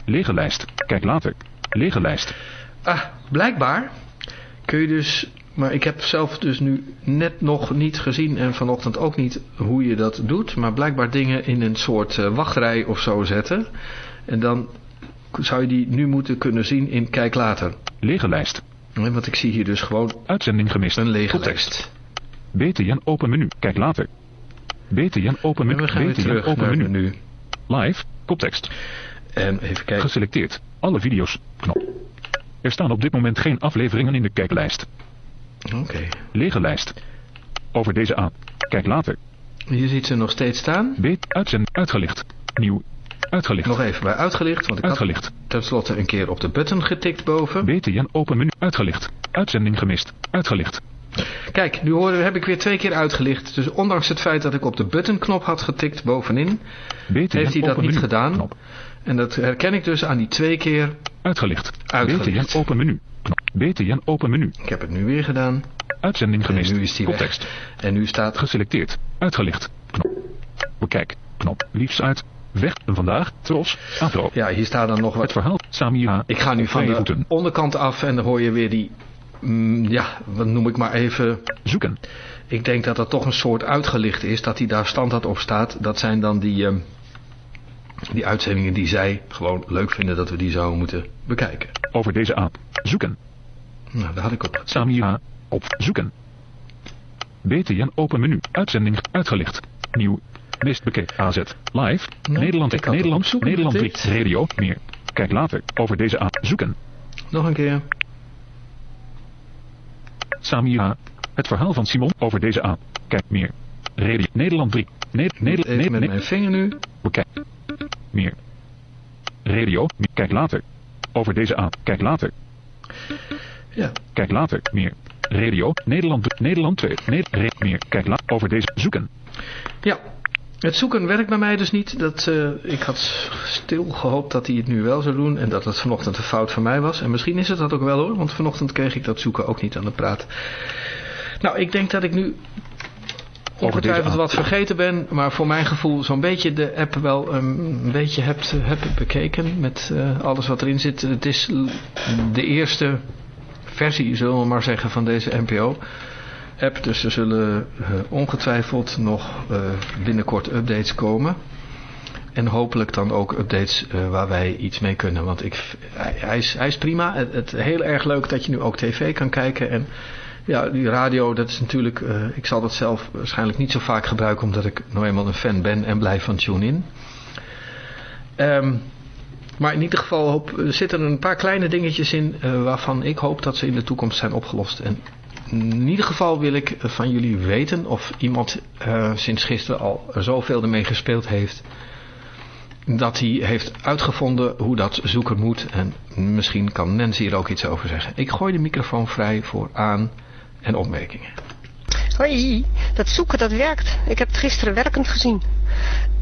Lege lijst. Kijk later. Lege lijst. Ah, blijkbaar kun je dus... Maar ik heb zelf dus nu net nog niet gezien en vanochtend ook niet hoe je dat doet. Maar blijkbaar dingen in een soort eh, wachtrij of zo zetten. En dan zou je die nu moeten kunnen zien in kijk later. Lege lijst. Nee, Want ik zie hier dus gewoon Uitzending gemist. een lege Koptekst. lijst. BTN open menu. Kijk later. BTN open En menu. we gaan weer BTN terug open naar menu. menu. Live. Koptekst. En even kijken. Geselecteerd. Alle video's. Knop. Er staan op dit moment geen afleveringen in de kijklijst. Oké. Lege lijst. Over deze aan. Kijk later. Je ziet ze nog steeds staan. Beet uitzend uitgelicht. Nieuw. Uitgelicht. nog even bij uitgelicht, want ik Uitgelicht. had tenslotte een keer op de button getikt boven. BTN open menu. Uitgelicht. Uitzending gemist. Uitgelicht. Kijk, nu horen, heb ik weer twee keer uitgelicht. Dus ondanks het feit dat ik op de buttonknop had getikt bovenin, BTN heeft hij dat niet gedaan. Knop. En dat herken ik dus aan die twee keer. Uitgelicht. Uitgelicht. BTN open menu. BTN open menu. Ik heb het nu weer gedaan. Uitzending En gemist. nu is die weg. Context. En nu staat... Geselecteerd. Uitgelicht. Knop. Bekijk. Knop. Liefst uit. Weg. Vandaag. Tros. Afloop. Ja, hier staat dan nog Het wat. verhaal. Samia. Ik ga nu van de voeten. onderkant af en dan hoor je weer die... mm, ja, wat noem ik maar even... Zoeken. Ik denk dat dat toch een soort uitgelicht is, dat die daar standaard op staat. Dat zijn dan die, ehm, die uitzendingen die zij gewoon leuk vinden dat we die zouden moeten bekijken. Over deze app. Zoeken. Nou, daar had ik op. Samia. Op. Zoeken. BTN open menu. Uitzending. Uitgelicht. Nieuw. Meest bekeken. AZ. Live. Nou, Nederland. ik Nederland. zoeken Nederland 3. getikt. Radio. Meer. Kijk later. Over deze app. Zoeken. Nog een keer. Samia. Het verhaal van Simon. Over deze app. Kijk meer. Radio. Nederland 3. Ne Even Nederland. met mijn vinger nu. Bekijk. Meer. Radio. Kijk later. Over deze app. Kijk later. Ja, Kijk later. Meer. Radio. Nederland. Nederland 2. Ne Re meer. Kijk later. Over deze. Zoeken. ja. Het zoeken werkt bij mij dus niet. Dat, eh, ik had stil gehoopt dat hij het nu wel zou doen en dat het vanochtend een fout van mij was. En misschien is het dat ook wel hoor, want vanochtend kreeg ik dat zoeken ook niet aan de praat. Nou, ik denk dat ik nu ongetwijfeld wat vergeten ben, maar voor mijn gevoel zo'n beetje de app wel ehm, een beetje heb, heb bekeken met eh, alles wat erin zit. Het is de eerste versie, zullen we maar zeggen, van deze NPO app. Dus er zullen eh, ongetwijfeld nog eh, binnenkort updates komen. En hopelijk dan ook updates eh, waar wij iets mee kunnen. Want ik, hij, hij is, hij is prima. Het, het heel erg leuk dat je nu ook tv kan kijken. En ja, die radio, dat is natuurlijk... eh, ik zal dat zelf waarschijnlijk niet zo vaak gebruiken... omdat ik nou eenmaal een fan ben en blijf van TuneIn. Ehm maar in ieder geval hoop, er zitten een paar kleine dingetjes in... eh, waarvan ik hoop dat ze in de toekomst zijn opgelost. En in ieder geval wil ik van jullie weten... of iemand eh, sinds gisteren al zoveel ermee gespeeld heeft dat hij heeft uitgevonden hoe dat zoeken moet. En misschien kan Nancy er ook iets over zeggen. Ik gooi de microfoon vrij voor aan- en opmerkingen. Hoi, dat zoeken dat werkt. Ik heb het gisteren werkend gezien.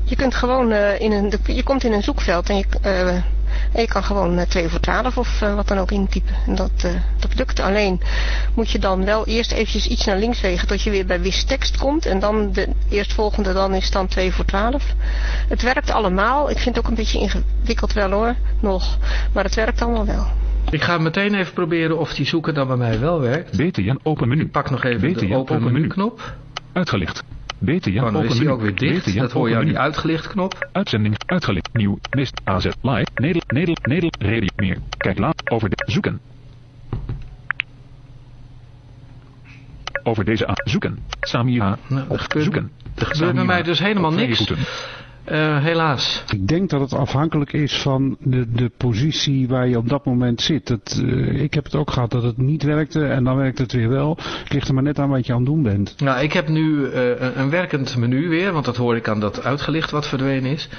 Je kunt gewoon eh, in een, je komt in een zoekveld en je, eh, en je kan gewoon eh, 2 voor 12 of eh, wat dan ook intypen. En dat, eh, dat lukt. Alleen moet je dan wel eerst eventjes iets naar links wegen tot je weer bij wist tekst komt. En dan de eerstvolgende dan is dan 2 voor 12. Het werkt allemaal. Ik vind het ook een beetje ingewikkeld wel hoor, nog. Maar het werkt allemaal wel. Ik ga meteen even proberen of die zoeken dan bij mij wel werkt. BTN open menu. Ik pak nog even BTN de open open menu. knop. Uitgelicht. BTN Oh, open is menu. ook weer dicht. BTN Dat hoor je aan die uitgelicht knop. Uitzending uitgelicht. Nieuw. Mist. AZ. Live. Nederland. Nederland. Nederland. Radio. Meer. Kijk laat. Over de. Zoeken. Over deze. Zoeken. Samia. Nou, Op. gebeurt, Zoeken. er gebeurt bij mij dus helemaal niks. Eh, helaas. Ik denk dat het afhankelijk is van de, de positie waar je op dat moment zit. Het, eh, ik heb het ook gehad dat het niet werkte en dan werkt het weer wel. Het ligt er maar net aan wat je aan het doen bent. Nou, ik heb nu eh, een, een werkend menu weer, want dat hoor ik aan dat uitgelicht wat verdwenen is.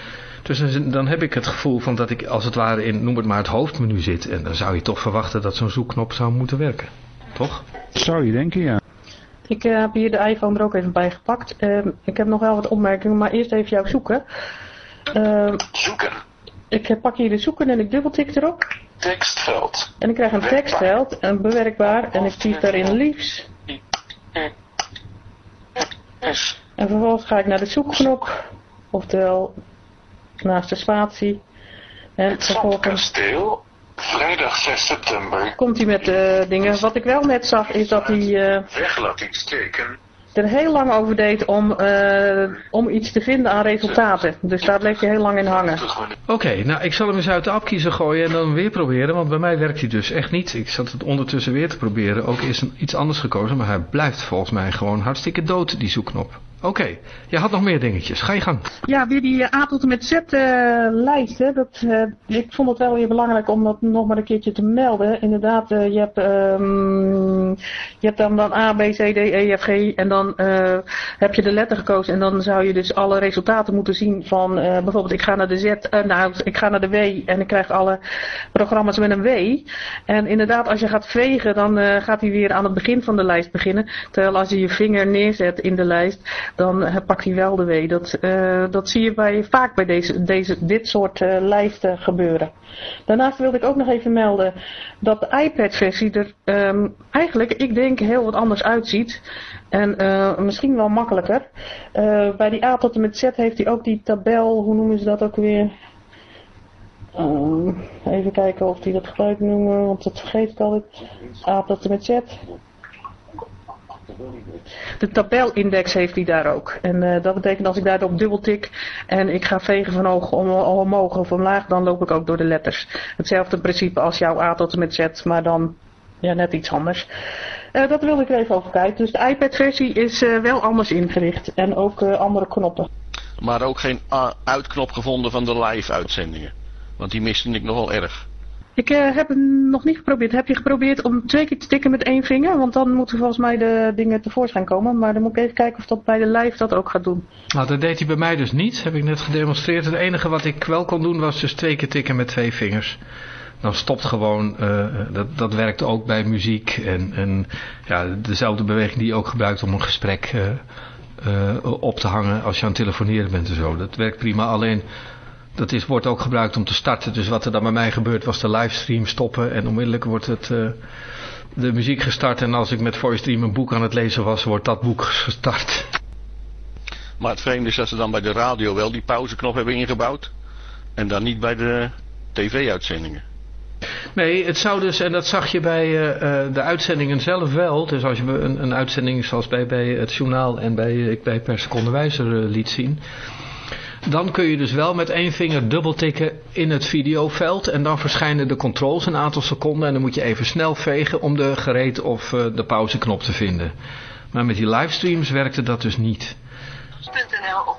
Dus dan, dan heb ik het gevoel van dat ik als het ware in, noem het maar, het hoofdmenu zit. En dan zou je toch verwachten dat zo'n zoekknop zou moeten werken. Toch? Zou je denken, ja. Ik eh, heb hier de iPhone er ook even bij gepakt. Ehm, ik heb nog wel wat opmerkingen, maar eerst even jouw zoeken. Ehm, Zoeken. ik pak hier de zoeken en ik dubbeltik erop. Tekstveld. En ik krijg een tekstveld, een bewerkbaar, en ik typ daarin liefs. S. En vervolgens ga ik naar de zoekknop, oftewel naast de spatie. En Het vervolgens. Vrijdag 6 september. komt hij met de dingen. Wat ik wel net zag is dat hij eh, Weglatingsteken. er heel lang over deed om, eh, om iets te vinden aan resultaten. Dus daar bleef je heel lang in hangen. Oké, nou ik zal hem eens uit de app kiezen gooien en dan weer proberen. Want bij mij werkt hij dus echt niet. Ik zat het ondertussen weer te proberen. Ook is een, iets anders gekozen, maar hij blijft volgens mij gewoon hartstikke dood, die zoekknop. Oké, je had nog meer dingetjes. Ga je gang. Ja, weer die A tot en met Z eh, lijst. Hè, dat, eh, ik vond het wel weer belangrijk om dat nog maar een keertje te melden. Inderdaad, eh, je, hebt, ehm, je hebt dan, dan A, B, C, D, E, F, G. En dan eh, heb je de letter gekozen. En dan zou je dus alle resultaten moeten zien van bijvoorbeeld ik ga naar de Z, nou, ik ga naar de W. En ik krijg alle programma's met een W. En inderdaad, als je gaat vegen, dan gaat hij weer aan het begin van de lijst beginnen. Terwijl als je je vinger neerzet in de lijst, dan eh, pakt hij wel de W. Dat, eh, dat zie je bij, vaak bij deze, deze, dit soort eh, lijsten gebeuren. Daarnaast wilde ik ook nog even melden dat de iPad-versie er ehm, eigenlijk, ik denk, heel wat anders uitziet. En misschien wel makkelijker. Bij die A tot en met Z heeft hij ook die tabel, hoe noemen ze dat ook weer? Ehm, even kijken of die dat gebruikt noemen, want dat vergeet ik altijd. A tot en met Z. De tabelindex heeft hij daar ook. En eh, dat betekent als ik daarop dubbeltik en ik ga vegen van hoog om, omhoog of omlaag, dan loop ik ook door de letters. Hetzelfde principe als jouw A tot en met Z, maar dan ja, net iets anders. Eh, dat wilde ik er even over kijken. Dus de iPad-versie is eh, wel anders ingericht en ook andere knoppen. Maar ook geen uitknop gevonden van de live-uitzendingen. Want die miste ik nogal erg. Ik eh, heb hem nog niet geprobeerd. Heb je geprobeerd om twee keer te tikken met één vinger? Want dan moeten volgens mij de dingen tevoorschijn komen. Maar dan moet ik even kijken of dat bij de live dat ook gaat doen. Nou, dat deed hij bij mij dus niet. Heb ik net gedemonstreerd. Het enige wat ik wel kon doen was dus twee keer tikken met twee vingers. Dan stopt gewoon, eh, dat, dat werkt ook bij muziek. En, ja, dezelfde beweging die je ook gebruikt om een gesprek eh, op te hangen als je aan het telefoneren bent en zo. Dat werkt prima. Alleen, dat is, wordt ook gebruikt om te starten. Dus wat er dan bij mij gebeurt was de livestream stoppen. En onmiddellijk wordt het, eh, de muziek gestart. En als ik met VoiceStream een boek aan het lezen was, wordt dat boek gestart. Maar het vreemde is dat ze dan bij de radio wel die pauzeknop hebben ingebouwd. En dan niet bij de tv-uitzendingen. Nee, het zou dus, en dat zag je bij eh, eh, de uitzendingen zelf wel. Dus als je een, een uitzending zoals bij, bij het journaal en bij, ik bij per seconde wijzer liet zien. Dan kun je dus wel met één vinger dubbeltikken in het videoveld. En dan verschijnen de controls een aantal seconden. En dan moet je even snel vegen om de gereed of eh, de pauzeknop te vinden. Maar met die livestreams werkte dat dus niet.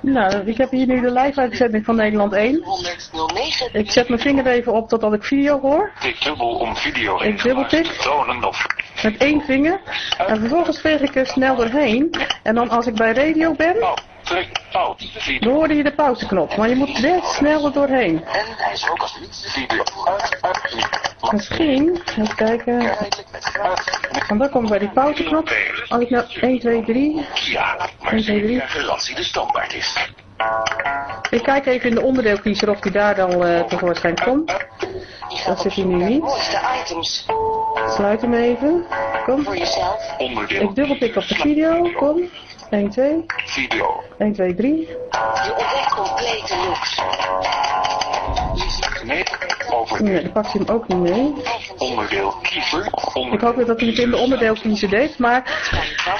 Nou, ik heb hier nu de live-uitzending van Nederland 1. Ik zet mijn vinger even op totdat ik video hoor. Tik dubbel om video Ik dubbeltik. te tonen of... Met één vinger. En vervolgens veeg ik er snel doorheen. En dan als ik bij radio ben, Video. dan hoorde je de pauzeknop. Maar je moet best snel er doorheen. En hij is ook als video. Uit, uit, Misschien, even kijken. En dan kom ik bij die pauzeknop. Als ik nou 1, 2, 3. Ja, maar 1, 2, 3. garantie de standaard is. Ik kijk even in de onderdeelkiezer of die daar dan eh, tevoorschijn komt. Dat zit hij nu niet. Sluit hem even. Kom. voor jezelf. Onderdeel. Ik dubbeltik op de video. Kom. 1, 2. Video. 1, 2, 3. Je ontdekt complete looks. Nee, over Nee, dan pakt hij hem ook niet mee. onderdeel kiezer. Ik Onderdeel hoop dat hij het in de onderdeelkiezer deed. Maar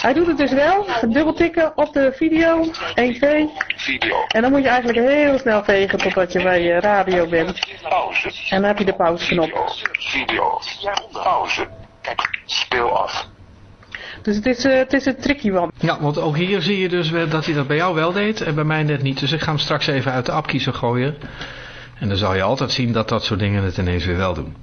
hij doet het dus wel. Dubbeltikken op de video. 1, 2. video. En dan moet je eigenlijk heel snel vegen totdat je bij je radio bent. Pauze. En dan heb je de pauzeknop. Video. Pauze. Kijk, speel af. Dus het is, eh, het is een tricky one. Ja, want ook hier zie je dus dat hij dat bij jou wel deed en bij mij net niet. Dus ik ga hem straks even uit de app kiezen gooien. En dan zal je altijd zien dat dat soort dingen het ineens weer wel doen.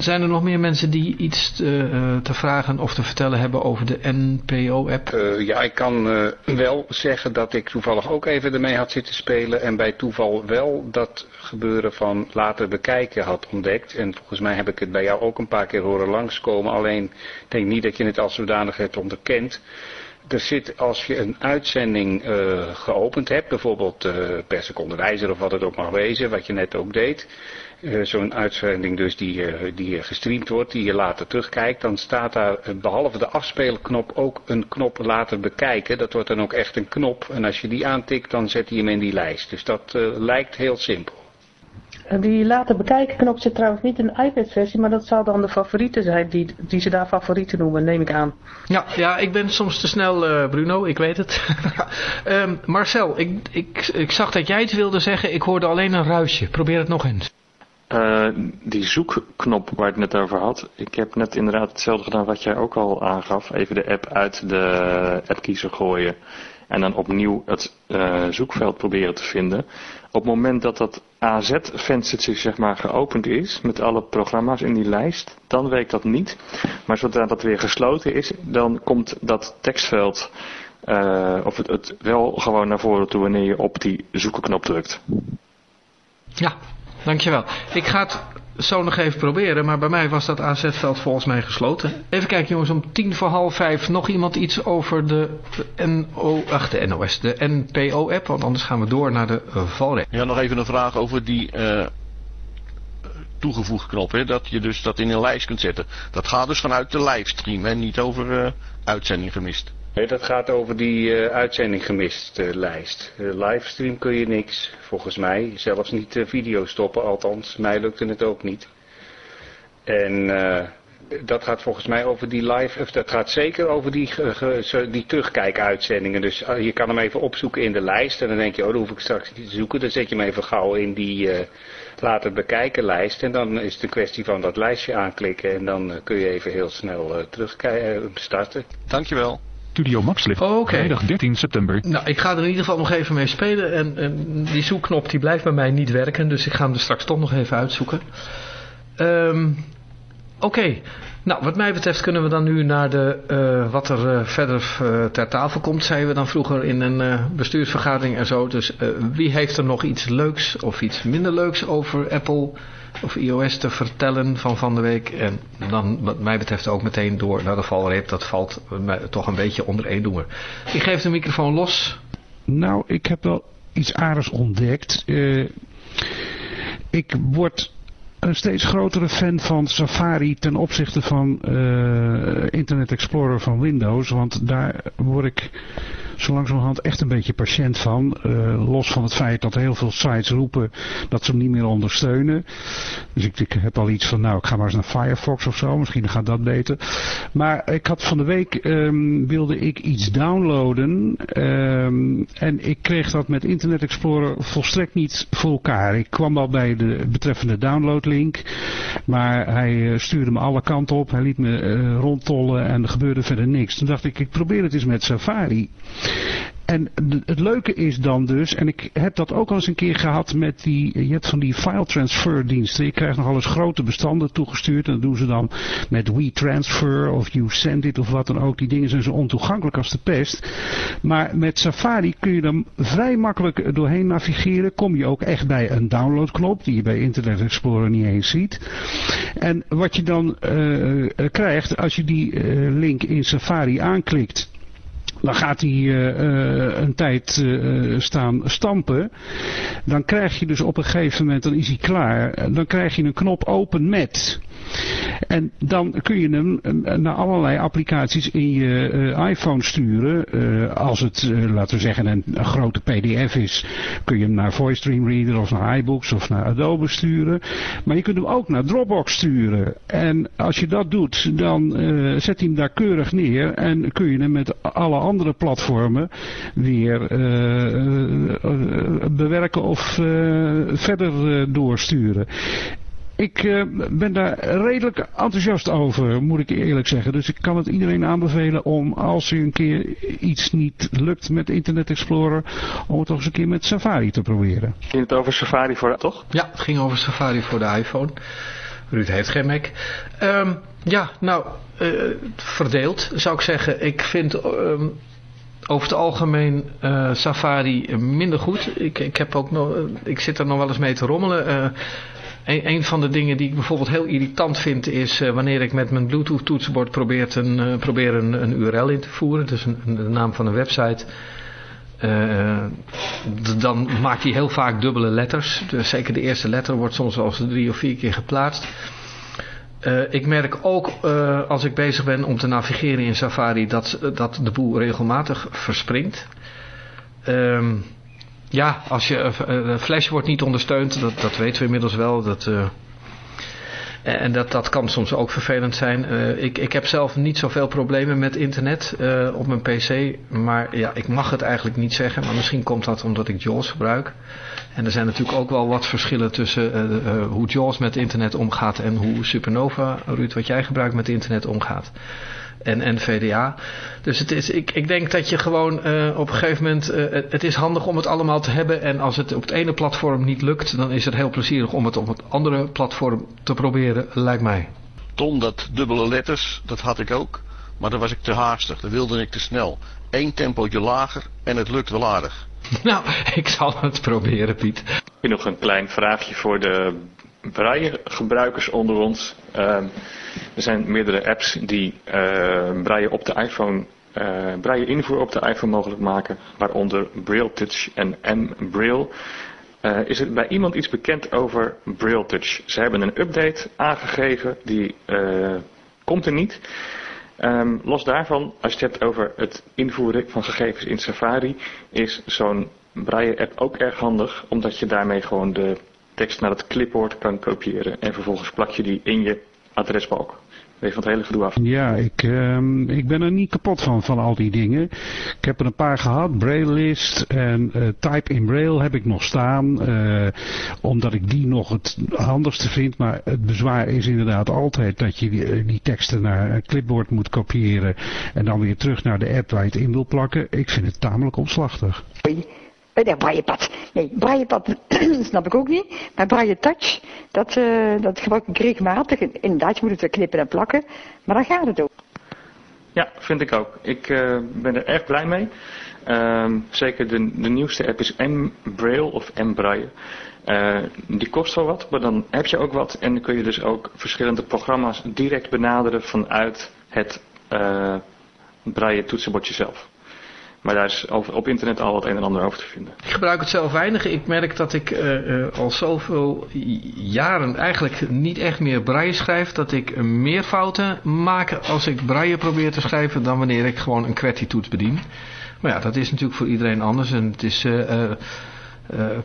Zijn er nog meer mensen die iets te, eh, te vragen of te vertellen hebben over de NPO-app? Eh, ja, ik kan eh, wel zeggen dat ik toevallig ook even ermee had zitten spelen. En bij toeval wel dat gebeuren van later bekijken had ontdekt. En volgens mij heb ik het bij jou ook een paar keer horen langskomen. Alleen ik denk niet dat je het als zodanig hebt onderkend. Er zit als je een uitzending eh, geopend hebt, bijvoorbeeld eh, per seconde wijzer of wat het ook mag wezen, wat je net ook deed. eh, Zo'n uitzending dus die, die gestreamd wordt, die je later terugkijkt, dan staat daar eh, behalve de afspeelknop ook een knop later bekijken. Dat wordt dan ook echt een knop en als je die aantikt dan zet hij hem in die lijst. Dus dat lijkt heel simpel. En Die later bekijken knop zit trouwens niet in de iPad-versie, maar dat zou dan de favorieten zijn die, die ze daar favorieten noemen, neem ik aan. Ja, ja, ik ben soms te snel, eh, Bruno, ik weet het. Ehm, Marcel, ik, ik, ik zag dat jij iets wilde zeggen, ik hoorde alleen een ruisje. Probeer het nog eens. Eh, die zoekknop waar ik het net over had. Ik heb net inderdaad hetzelfde gedaan wat jij ook al aangaf. Even de app uit de appkiezer gooien. en dan opnieuw het eh, zoekveld proberen te vinden. Op het moment dat dat AZ-venstertje zeg maar geopend is met alle programma's in die lijst, dan werkt dat niet. Maar zodra dat weer gesloten is, dan komt dat tekstveld eh, of het, het wel gewoon naar voren toe wanneer je op die zoekenknop drukt. Ja, dankjewel. Ik ga het zo nog even proberen, maar bij mij was dat AZ-veld volgens mij gesloten. Even kijken jongens, om tien voor half vijf nog iemand iets over de, NO, ach, de NOS, de NPO-app, want anders gaan we door naar de valrecht. Ja, nog even een vraag over die uh, toegevoegd knop, hè, dat je dus dat in een lijst kunt zetten. Dat gaat dus vanuit de livestream en niet over uh, uitzending gemist. Nee, dat gaat over die uh, uitzending gemist uh, lijst. Uh, livestream kun je niks, volgens mij. Zelfs niet uh, video stoppen, althans. Mij lukte het ook niet. En dat gaat volgens mij over die live, of dat gaat zeker over die, die terugkijkuitzendingen. Dus je kan hem even opzoeken in de lijst. En dan denk je, oh, dan hoef ik straks niet te zoeken. Dan zet je hem even gauw in die laten bekijken lijst. En dan is het een kwestie van dat lijstje aanklikken. En dan kun je even heel snel terugkijken, starten. Dankjewel. Studio Maxlift, oh, okay. vrijdag 13 september. Nou, ik ga er in ieder geval nog even mee spelen. En, en, die zoekknop die blijft bij mij niet werken. Dus ik ga hem er straks toch nog even uitzoeken. Um, Oké. Okay. Nou, wat mij betreft kunnen we dan nu naar de, uh, wat er uh, verder uh, ter tafel komt, zeiden we dan vroeger in een bestuursvergadering en zo. Dus wie heeft er nog iets leuks of iets minder leuks over Apple of iOS te vertellen van van de week? En dan wat mij betreft ook meteen door naar de valreep. Dat valt toch een beetje onder één doemer. Ik geef de microfoon los. Nou, ik heb wel iets aardigs ontdekt. ik word een steeds grotere fan van Safari ten opzichte van uh, Internet Explorer van Windows. Want daar word ik zo langzamerhand echt een beetje patiënt van. Uh, los van het feit dat heel veel sites roepen dat ze hem niet meer ondersteunen. Dus ik, ik, heb al iets van, nou ik ga maar eens naar Firefox of zo. Misschien gaat dat beter. Maar ik had van de week, um, wilde ik iets downloaden. Um, en ik kreeg dat met Internet Explorer volstrekt niet voor elkaar. Ik kwam al bij de betreffende downloadlink. Maar hij uh, stuurde me alle kanten op. Hij liet me uh, rondtollen en er gebeurde verder niks. Toen dacht ik, ik probeer het eens met Safari. En het leuke is dan dus, en ik heb dat ook al eens een keer gehad met die, je hebt van die file transfer diensten. Je krijgt nogal eens grote bestanden toegestuurd en dat doen ze dan met WeTransfer of YouSendIt of wat dan ook. Die dingen zijn zo ontoegankelijk als de pest. Maar met Safari kun je dan vrij makkelijk doorheen navigeren. Kom je ook echt bij een downloadknop die je bij Internet Explorer niet eens ziet. En wat je dan uh, krijgt als je die link in Safari aanklikt dan gaat hij uh, uh, een tijd uh, staan stampen. Dan krijg je dus op een gegeven moment, dan is hij klaar. Dan krijg je een knop open met. En dan kun je hem naar allerlei applicaties in je uh, iPhone sturen. Uh, als het, laten we zeggen, een, een, grote pdf is, kun je hem naar VoiceStream Reader of naar iBooks of naar Adobe sturen. Maar je kunt hem ook naar Dropbox sturen. En als je dat doet, dan zet hij hem daar keurig neer en kun je hem met alle andere platformen weer bewerken of verder doorsturen ik uh, ben daar redelijk enthousiast over, moet ik eerlijk zeggen. Dus ik kan het iedereen aanbevelen om, als er een keer iets niet lukt met Internet Explorer, om het toch eens een keer met Safari te proberen. Ging het over Safari voor, toch? Ja, het ging over Safari voor de iPhone. Ruud heeft geen Mac. Um, ja, nou, uh, verdeeld zou ik zeggen. Ik vind... Um, over het algemeen uh, Safari minder goed. Ik, ik, heb ook nog, ik zit er nog wel eens mee te rommelen. Uh, een, van de dingen die ik bijvoorbeeld heel irritant vind is uh, wanneer ik met mijn Bluetooth toetsenbord probeer, een, uh, probeer een, een, URL in te voeren. Dus een, de naam van een website. Uh, dan maakt hij heel vaak dubbele letters. Dus zeker de eerste letter wordt soms wel drie of vier keer geplaatst. ik merk ook als ik bezig ben om te navigeren in Safari dat, dat de boel regelmatig verspringt. Ehm, ja, als je, uh, Flash wordt niet ondersteund, dat, dat weten we inmiddels wel. Dat, uh, en dat, dat kan soms ook vervelend zijn. Ik, ik heb zelf niet zoveel problemen met internet op mijn pc. Maar ja, ik mag het eigenlijk niet zeggen. Maar misschien komt dat omdat ik JAWS gebruik. En er zijn natuurlijk ook wel wat verschillen tussen hoe JAWS met internet omgaat en hoe Supernova, Ruud, wat jij gebruikt met internet omgaat. En, en VDA. Dus het is, ik, ik denk dat je gewoon uh, op een gegeven moment, uh, het, het, is handig om het allemaal te hebben. En als het op het ene platform niet lukt, dan is het heel plezierig om het op het andere platform te proberen, lijkt mij. Tom, dat dubbele letters, dat had ik ook. Maar dan was ik te haastig, dan wilde ik te snel. Eén tempootje lager en het lukt wel aardig. Nou, ik zal het proberen, Piet. Ik nog een klein vraagje voor de braille-gebruikers onder ons. Uh, er zijn meerdere apps die uh, braille op de iPhone, uh, braille invoer op de iPhone mogelijk maken, waaronder Braille Touch en M-Braille. Uh, is er bij iemand iets bekend over Braille Touch? Ze hebben een update aangegeven, die komt er niet. Um, los daarvan, als je het hebt over het invoeren van gegevens in Safari, is zo'n braille-app ook erg handig, omdat je daarmee gewoon de tekst naar het clipboard kan kopiëren en vervolgens plak je die in je adresbalk. Weet van het hele gedoe af. Ja, ik, uh, ik ben er niet kapot van, van al die dingen. Ik heb er een paar gehad. Braille list en uh, Type in Braille heb ik nog staan. Uh, omdat ik die nog het handigste vind. Maar het bezwaar is inderdaad altijd dat je die, die teksten naar een clipboard moet kopiëren. En dan weer terug naar de app waar je het in wil plakken. Ik vind het tamelijk omslachtig. Nee, braillepad. Nee, braillepad snap ik ook niet. Maar braille touch, dat, uh, dat gebruik ik regelmatig. Inderdaad, je moet het knippen en plakken. Maar dan gaat het ook. Ja, vind ik ook. Ik uh, ben er erg blij mee. Uh, zeker de, de nieuwste app is M-Braille of M-Braille. Uh, die kost wel wat, maar dan heb je ook wat. En dan kun je dus ook verschillende programma's direct benaderen vanuit het braille toetsenbordje zelf. Maar daar is op internet al het een en ander over te vinden. Ik gebruik het zelf weinig. Ik merk dat ik uh, uh, al zoveel jaren eigenlijk niet echt meer braille schrijf. Dat ik meer fouten maak als ik braille probeer te schrijven dan wanneer ik gewoon een QWERTY-toets bedien. Maar ja, dat is natuurlijk voor iedereen anders. En het is uh,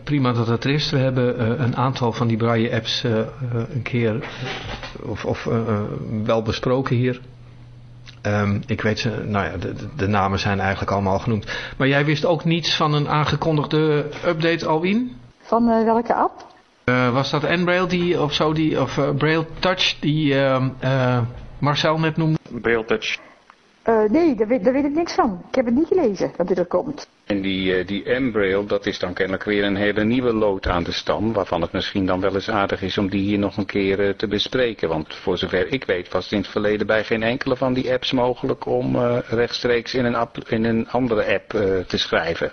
prima dat het er is. We hebben een aantal van die braille-apps een keer of, of wel besproken hier. Um, ik weet ze, nou ja, de, de, namen zijn eigenlijk allemaal genoemd. Maar jij wist ook niets van een aangekondigde update, Alwin? Van uh, welke app? Uh, was dat N-Braille die, of zo, die, of uh, Braille Touch, die Marcel net noemde? Braille Touch. Nee, daar weet, ik niks van. Ik heb het niet gelezen, dat dit er komt. En die, uh, die dat is dan kennelijk weer een hele nieuwe lood aan de stam, waarvan het misschien dan wel eens aardig is om die hier nog een keer uh, te bespreken. Want voor zover ik weet was het in het verleden bij geen enkele van die apps mogelijk om rechtstreeks in een, app, in een andere app te schrijven.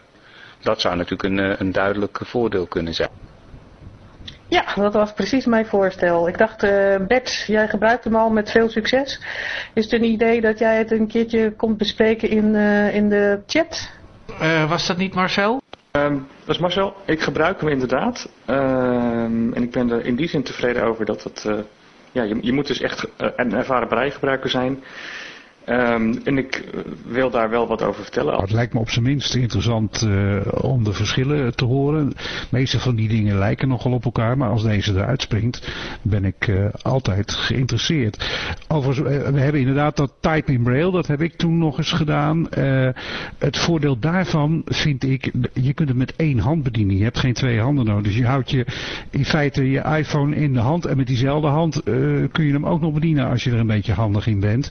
Dat zou natuurlijk een, een duidelijk voordeel kunnen zijn. Ja, dat was precies mijn voorstel. Ik dacht, uh, Bert, jij gebruikt hem al met veel succes. Is het een idee dat jij het een keertje komt bespreken in, uh, in de chat? Uh, was dat niet Marcel? Um, dat is Marcel. Ik gebruik hem inderdaad. Um, en ik ben er in die zin tevreden over dat het... ja, je, je moet dus echt een ervaren breigebruiker zijn... Um, en ik wil daar wel wat over vertellen. Het lijkt me op zijn minst interessant uh, om de verschillen te horen. De meeste van die dingen lijken nogal op elkaar, maar als deze eruit springt, ben ik uh, altijd geïnteresseerd. We hebben inderdaad dat type in braille, dat heb ik toen nog eens gedaan. het voordeel daarvan vind ik, je kunt het met één hand bedienen. Je hebt geen twee handen nodig. Dus je houdt je in feite je iPhone in de hand en met diezelfde hand kun je hem ook nog bedienen als je er een beetje handig in bent.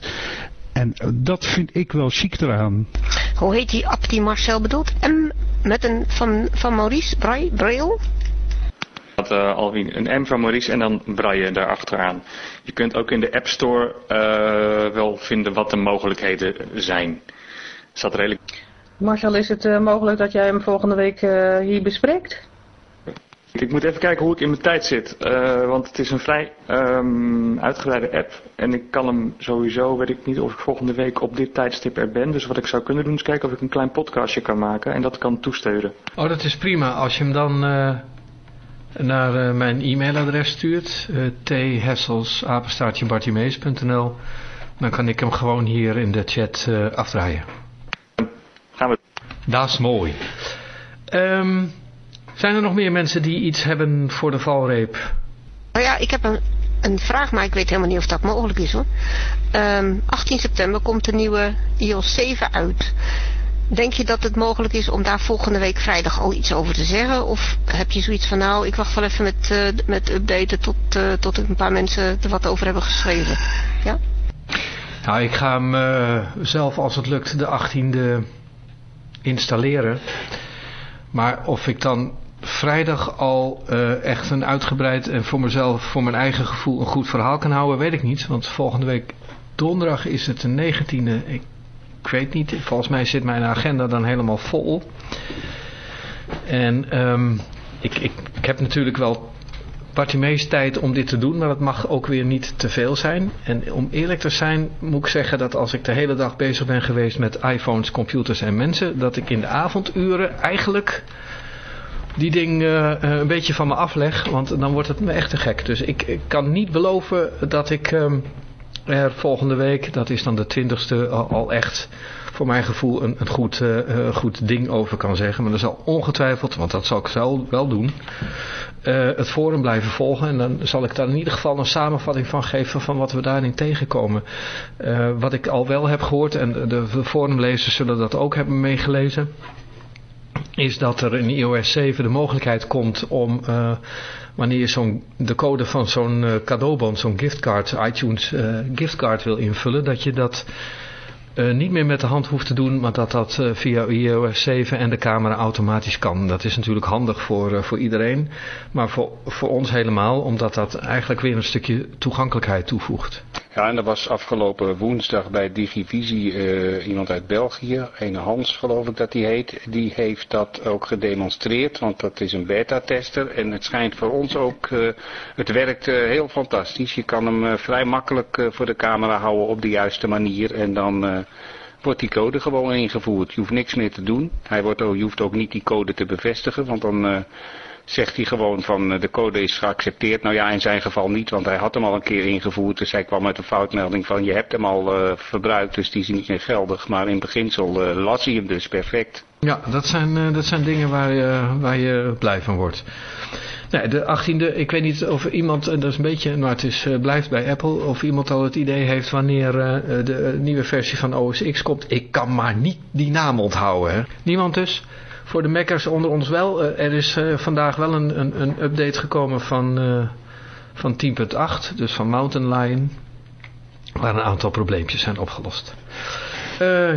En dat vind ik wel chic eraan. Hoe heet die app die Marcel bedoelt? M met een van, van Maurice Braille? Braille? Dat, uh, Alwin, een M van Maurice en dan Braille daarachteraan. Je kunt ook in de App Store uh, wel vinden wat de mogelijkheden zijn. Staat redelijk... Marcel, is het uh, mogelijk dat jij hem volgende week hier bespreekt? Ik moet even kijken hoe ik in mijn tijd zit. Uh, want het is een vrij um, uitgebreide app. En ik kan hem sowieso, weet ik niet of ik volgende week op dit tijdstip er ben. Dus wat ik zou kunnen doen is kijken of ik een klein podcastje kan maken. En dat kan toesturen. Oh, dat is prima. Als je hem dan uh, naar uh, mijn e-mailadres stuurt. Uh, thessels.apenstaartjebartimees.nl Dan kan ik hem gewoon hier in de chat afdraaien. Gaan we. Dat is mooi. Um, zijn er nog meer mensen die iets hebben voor de valreep? Nou ja, ik heb een, een vraag, maar ik weet helemaal niet of dat mogelijk is hoor. Um, 18 september komt de nieuwe iOS 7 uit. Denk je dat het mogelijk is om daar volgende week vrijdag al iets over te zeggen? Of heb je zoiets van nou, ik wacht wel even met, uh, met updaten tot, uh, tot een paar mensen er wat over hebben geschreven? Ja? Nou, ik ga hem eh, zelf als het lukt de 18e installeren. Maar of ik dan vrijdag al eh, echt een uitgebreid en voor mezelf, voor mijn eigen gevoel een goed verhaal kan houden, weet ik niet. Want volgende week donderdag is het de 19e. Ik, weet niet, volgens mij zit mijn agenda dan helemaal vol. En ehm, ik, ik, ik heb natuurlijk wel Bartimees tijd om dit te doen, maar dat mag ook weer niet te veel zijn. En om eerlijk te zijn moet ik zeggen dat als ik de hele dag bezig ben geweest met iPhones, computers en mensen, dat ik in de avonduren eigenlijk die ding uh, een beetje van me afleg, want dan wordt het me echt te gek. Dus ik, ik kan niet beloven dat ik um, er volgende week, dat is dan de twintigste, al, al echt voor mijn gevoel een, een goed, uh, goed ding over kan zeggen. Maar er zal ongetwijfeld, want dat zal ik wel, wel doen, het forum blijven volgen. En dan zal ik daar in ieder geval een samenvatting van geven van wat we daarin tegenkomen. Wat ik al wel heb gehoord, en de forumlezers zullen dat ook hebben meegelezen is dat er in iOS 7 de mogelijkheid komt om, uh, wanneer je de code van zo'n uh, cadeaubon, zo'n giftcard, iTunes uh, giftcard wil invullen, dat je dat niet meer met de hand hoeft te doen, maar dat dat via iOS 7 en de camera automatisch kan. Dat is natuurlijk handig voor, voor iedereen, maar voor, voor ons helemaal, omdat dat eigenlijk weer een stukje toegankelijkheid toevoegt. Ja, en er was afgelopen woensdag bij Digivisie uh, iemand uit België, een Hans geloof ik dat die heet, die heeft dat ook gedemonstreerd, want dat is een beta-tester en het schijnt voor ons ook, uh, het werkt uh, heel fantastisch. Je kan hem vrij makkelijk voor de camera houden op de juiste manier en dan wordt die code gewoon ingevoerd. Je hoeft niks meer te doen. Hij wordt ook, je hoeft ook niet die code te bevestigen, want dan zegt hij gewoon van de code is geaccepteerd. Nou ja, in zijn geval niet, want hij had hem al een keer ingevoerd. Dus hij kwam met een foutmelding van je hebt hem al uh, verbruikt, dus die is niet meer geldig. Maar in beginsel uh, las hij hem dus perfect. Ja, dat zijn, dat zijn dingen waar je, waar je blij van wordt. Nee, de 18e, ik weet niet of iemand, dat is een beetje, maar het is, blijft bij Apple, of iemand al het idee heeft wanneer de nieuwe versie van OS X komt. Ik kan maar niet die naam onthouden. Hè? Niemand dus? Voor de Maccers onder ons wel. Uh, er is uh, vandaag wel een, een, een, update gekomen van, uh, van 10.8, dus van Mountain Lion, waar een aantal probleempjes zijn opgelost.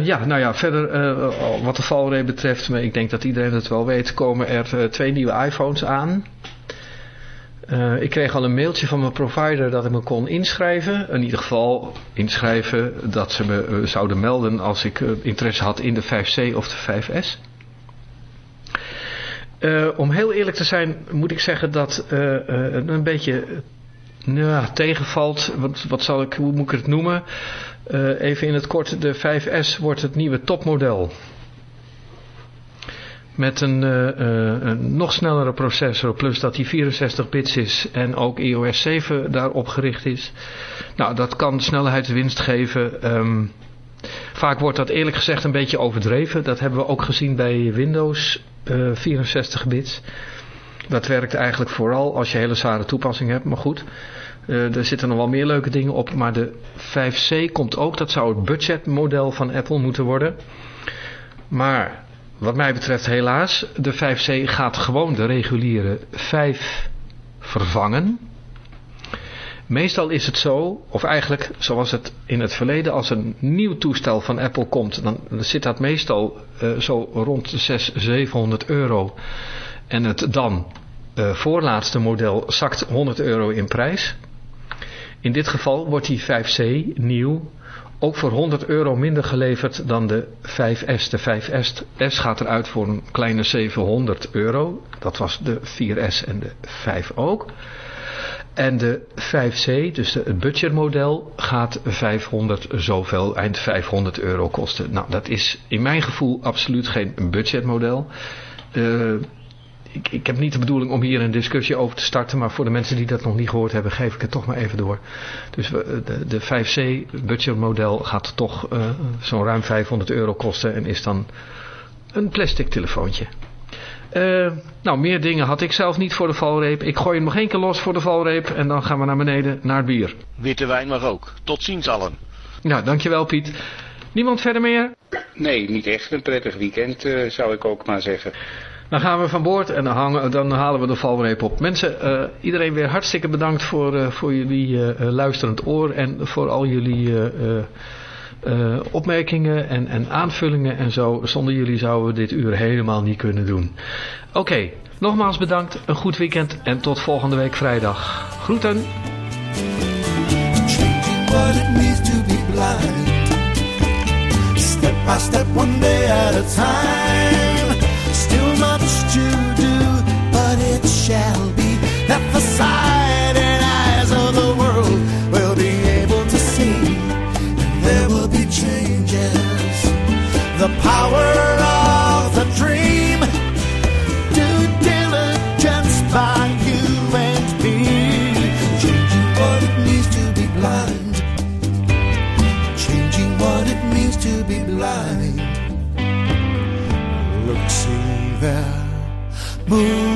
ja, nou ja, verder wat de valreep betreft, maar ik denk dat iedereen het wel weet, komen er twee nieuwe iPhones aan. ik kreeg al een mailtje van mijn provider dat ik me kon inschrijven. In ieder geval inschrijven dat ze me zouden melden als ik interesse had in de 5C of de 5S. Uh, om heel eerlijk te zijn moet ik zeggen dat uh, een beetje nou, tegenvalt. Wat, wat zal ik, hoe moet ik het noemen? even in het kort, de 5S wordt het nieuwe topmodel. Met een, een, nog snellere processor, plus dat die 64 bits is en ook iOS 7 daarop gericht is. Nou, dat kan snelheidswinst geven. Um, vaak wordt dat eerlijk gezegd een beetje overdreven. Dat hebben we ook gezien bij Windows uh, 64 bits. Dat werkt eigenlijk vooral als je hele zware toepassing hebt, maar goed. Uh, er zitten nog wel meer leuke dingen op, maar de 5C komt ook. Dat zou het budgetmodel van Apple moeten worden. Maar wat mij betreft helaas, de 5C gaat gewoon de reguliere 5 vervangen. Meestal is het zo, of eigenlijk zoals het in het verleden, als een nieuw toestel van Apple komt, dan zit dat meestal uh, zo rond de 600, 700 euro. En het dan uh, voorlaatste model zakt 100 euro in prijs. In dit geval wordt die 5C nieuw ook voor 100 euro minder geleverd dan de 5S. De 5S gaat eruit voor een kleine 700 euro. Dat was de 4S en de 5 ook. En de 5C, dus het budgetmodel, gaat 500 zoveel, eind 500 euro kosten. Nou, dat is in mijn gevoel absoluut geen budgetmodel. Uh, ik, ik heb niet de bedoeling om hier een discussie over te starten, maar voor de mensen die dat nog niet gehoord hebben, geef ik het toch maar even door. Dus we, de, de 5C budgetmodel gaat toch uh, zo'n ruim 500 euro kosten en is dan een plastic telefoontje. Uh, nou, meer dingen had ik zelf niet voor de valreep. Ik gooi hem nog één keer los voor de valreep en dan gaan we naar beneden naar het bier. Witte wijn mag ook. Tot ziens allen. Nou, dankjewel Piet. Niemand verder meer? Nee, niet echt. Een prettig weekend uh, zou ik ook maar zeggen. Dan gaan we van boord en dan, hangen, dan halen we de valreep op. Mensen, eh, iedereen weer hartstikke bedankt voor, eh, voor jullie eh, eh, luisterend oor en voor al jullie eh, opmerkingen en, en aanvullingen en zo. Zonder jullie zouden we dit uur helemaal niet kunnen doen. Oké, nogmaals bedankt, een goed weekend en tot volgende week vrijdag. Groeten! Move.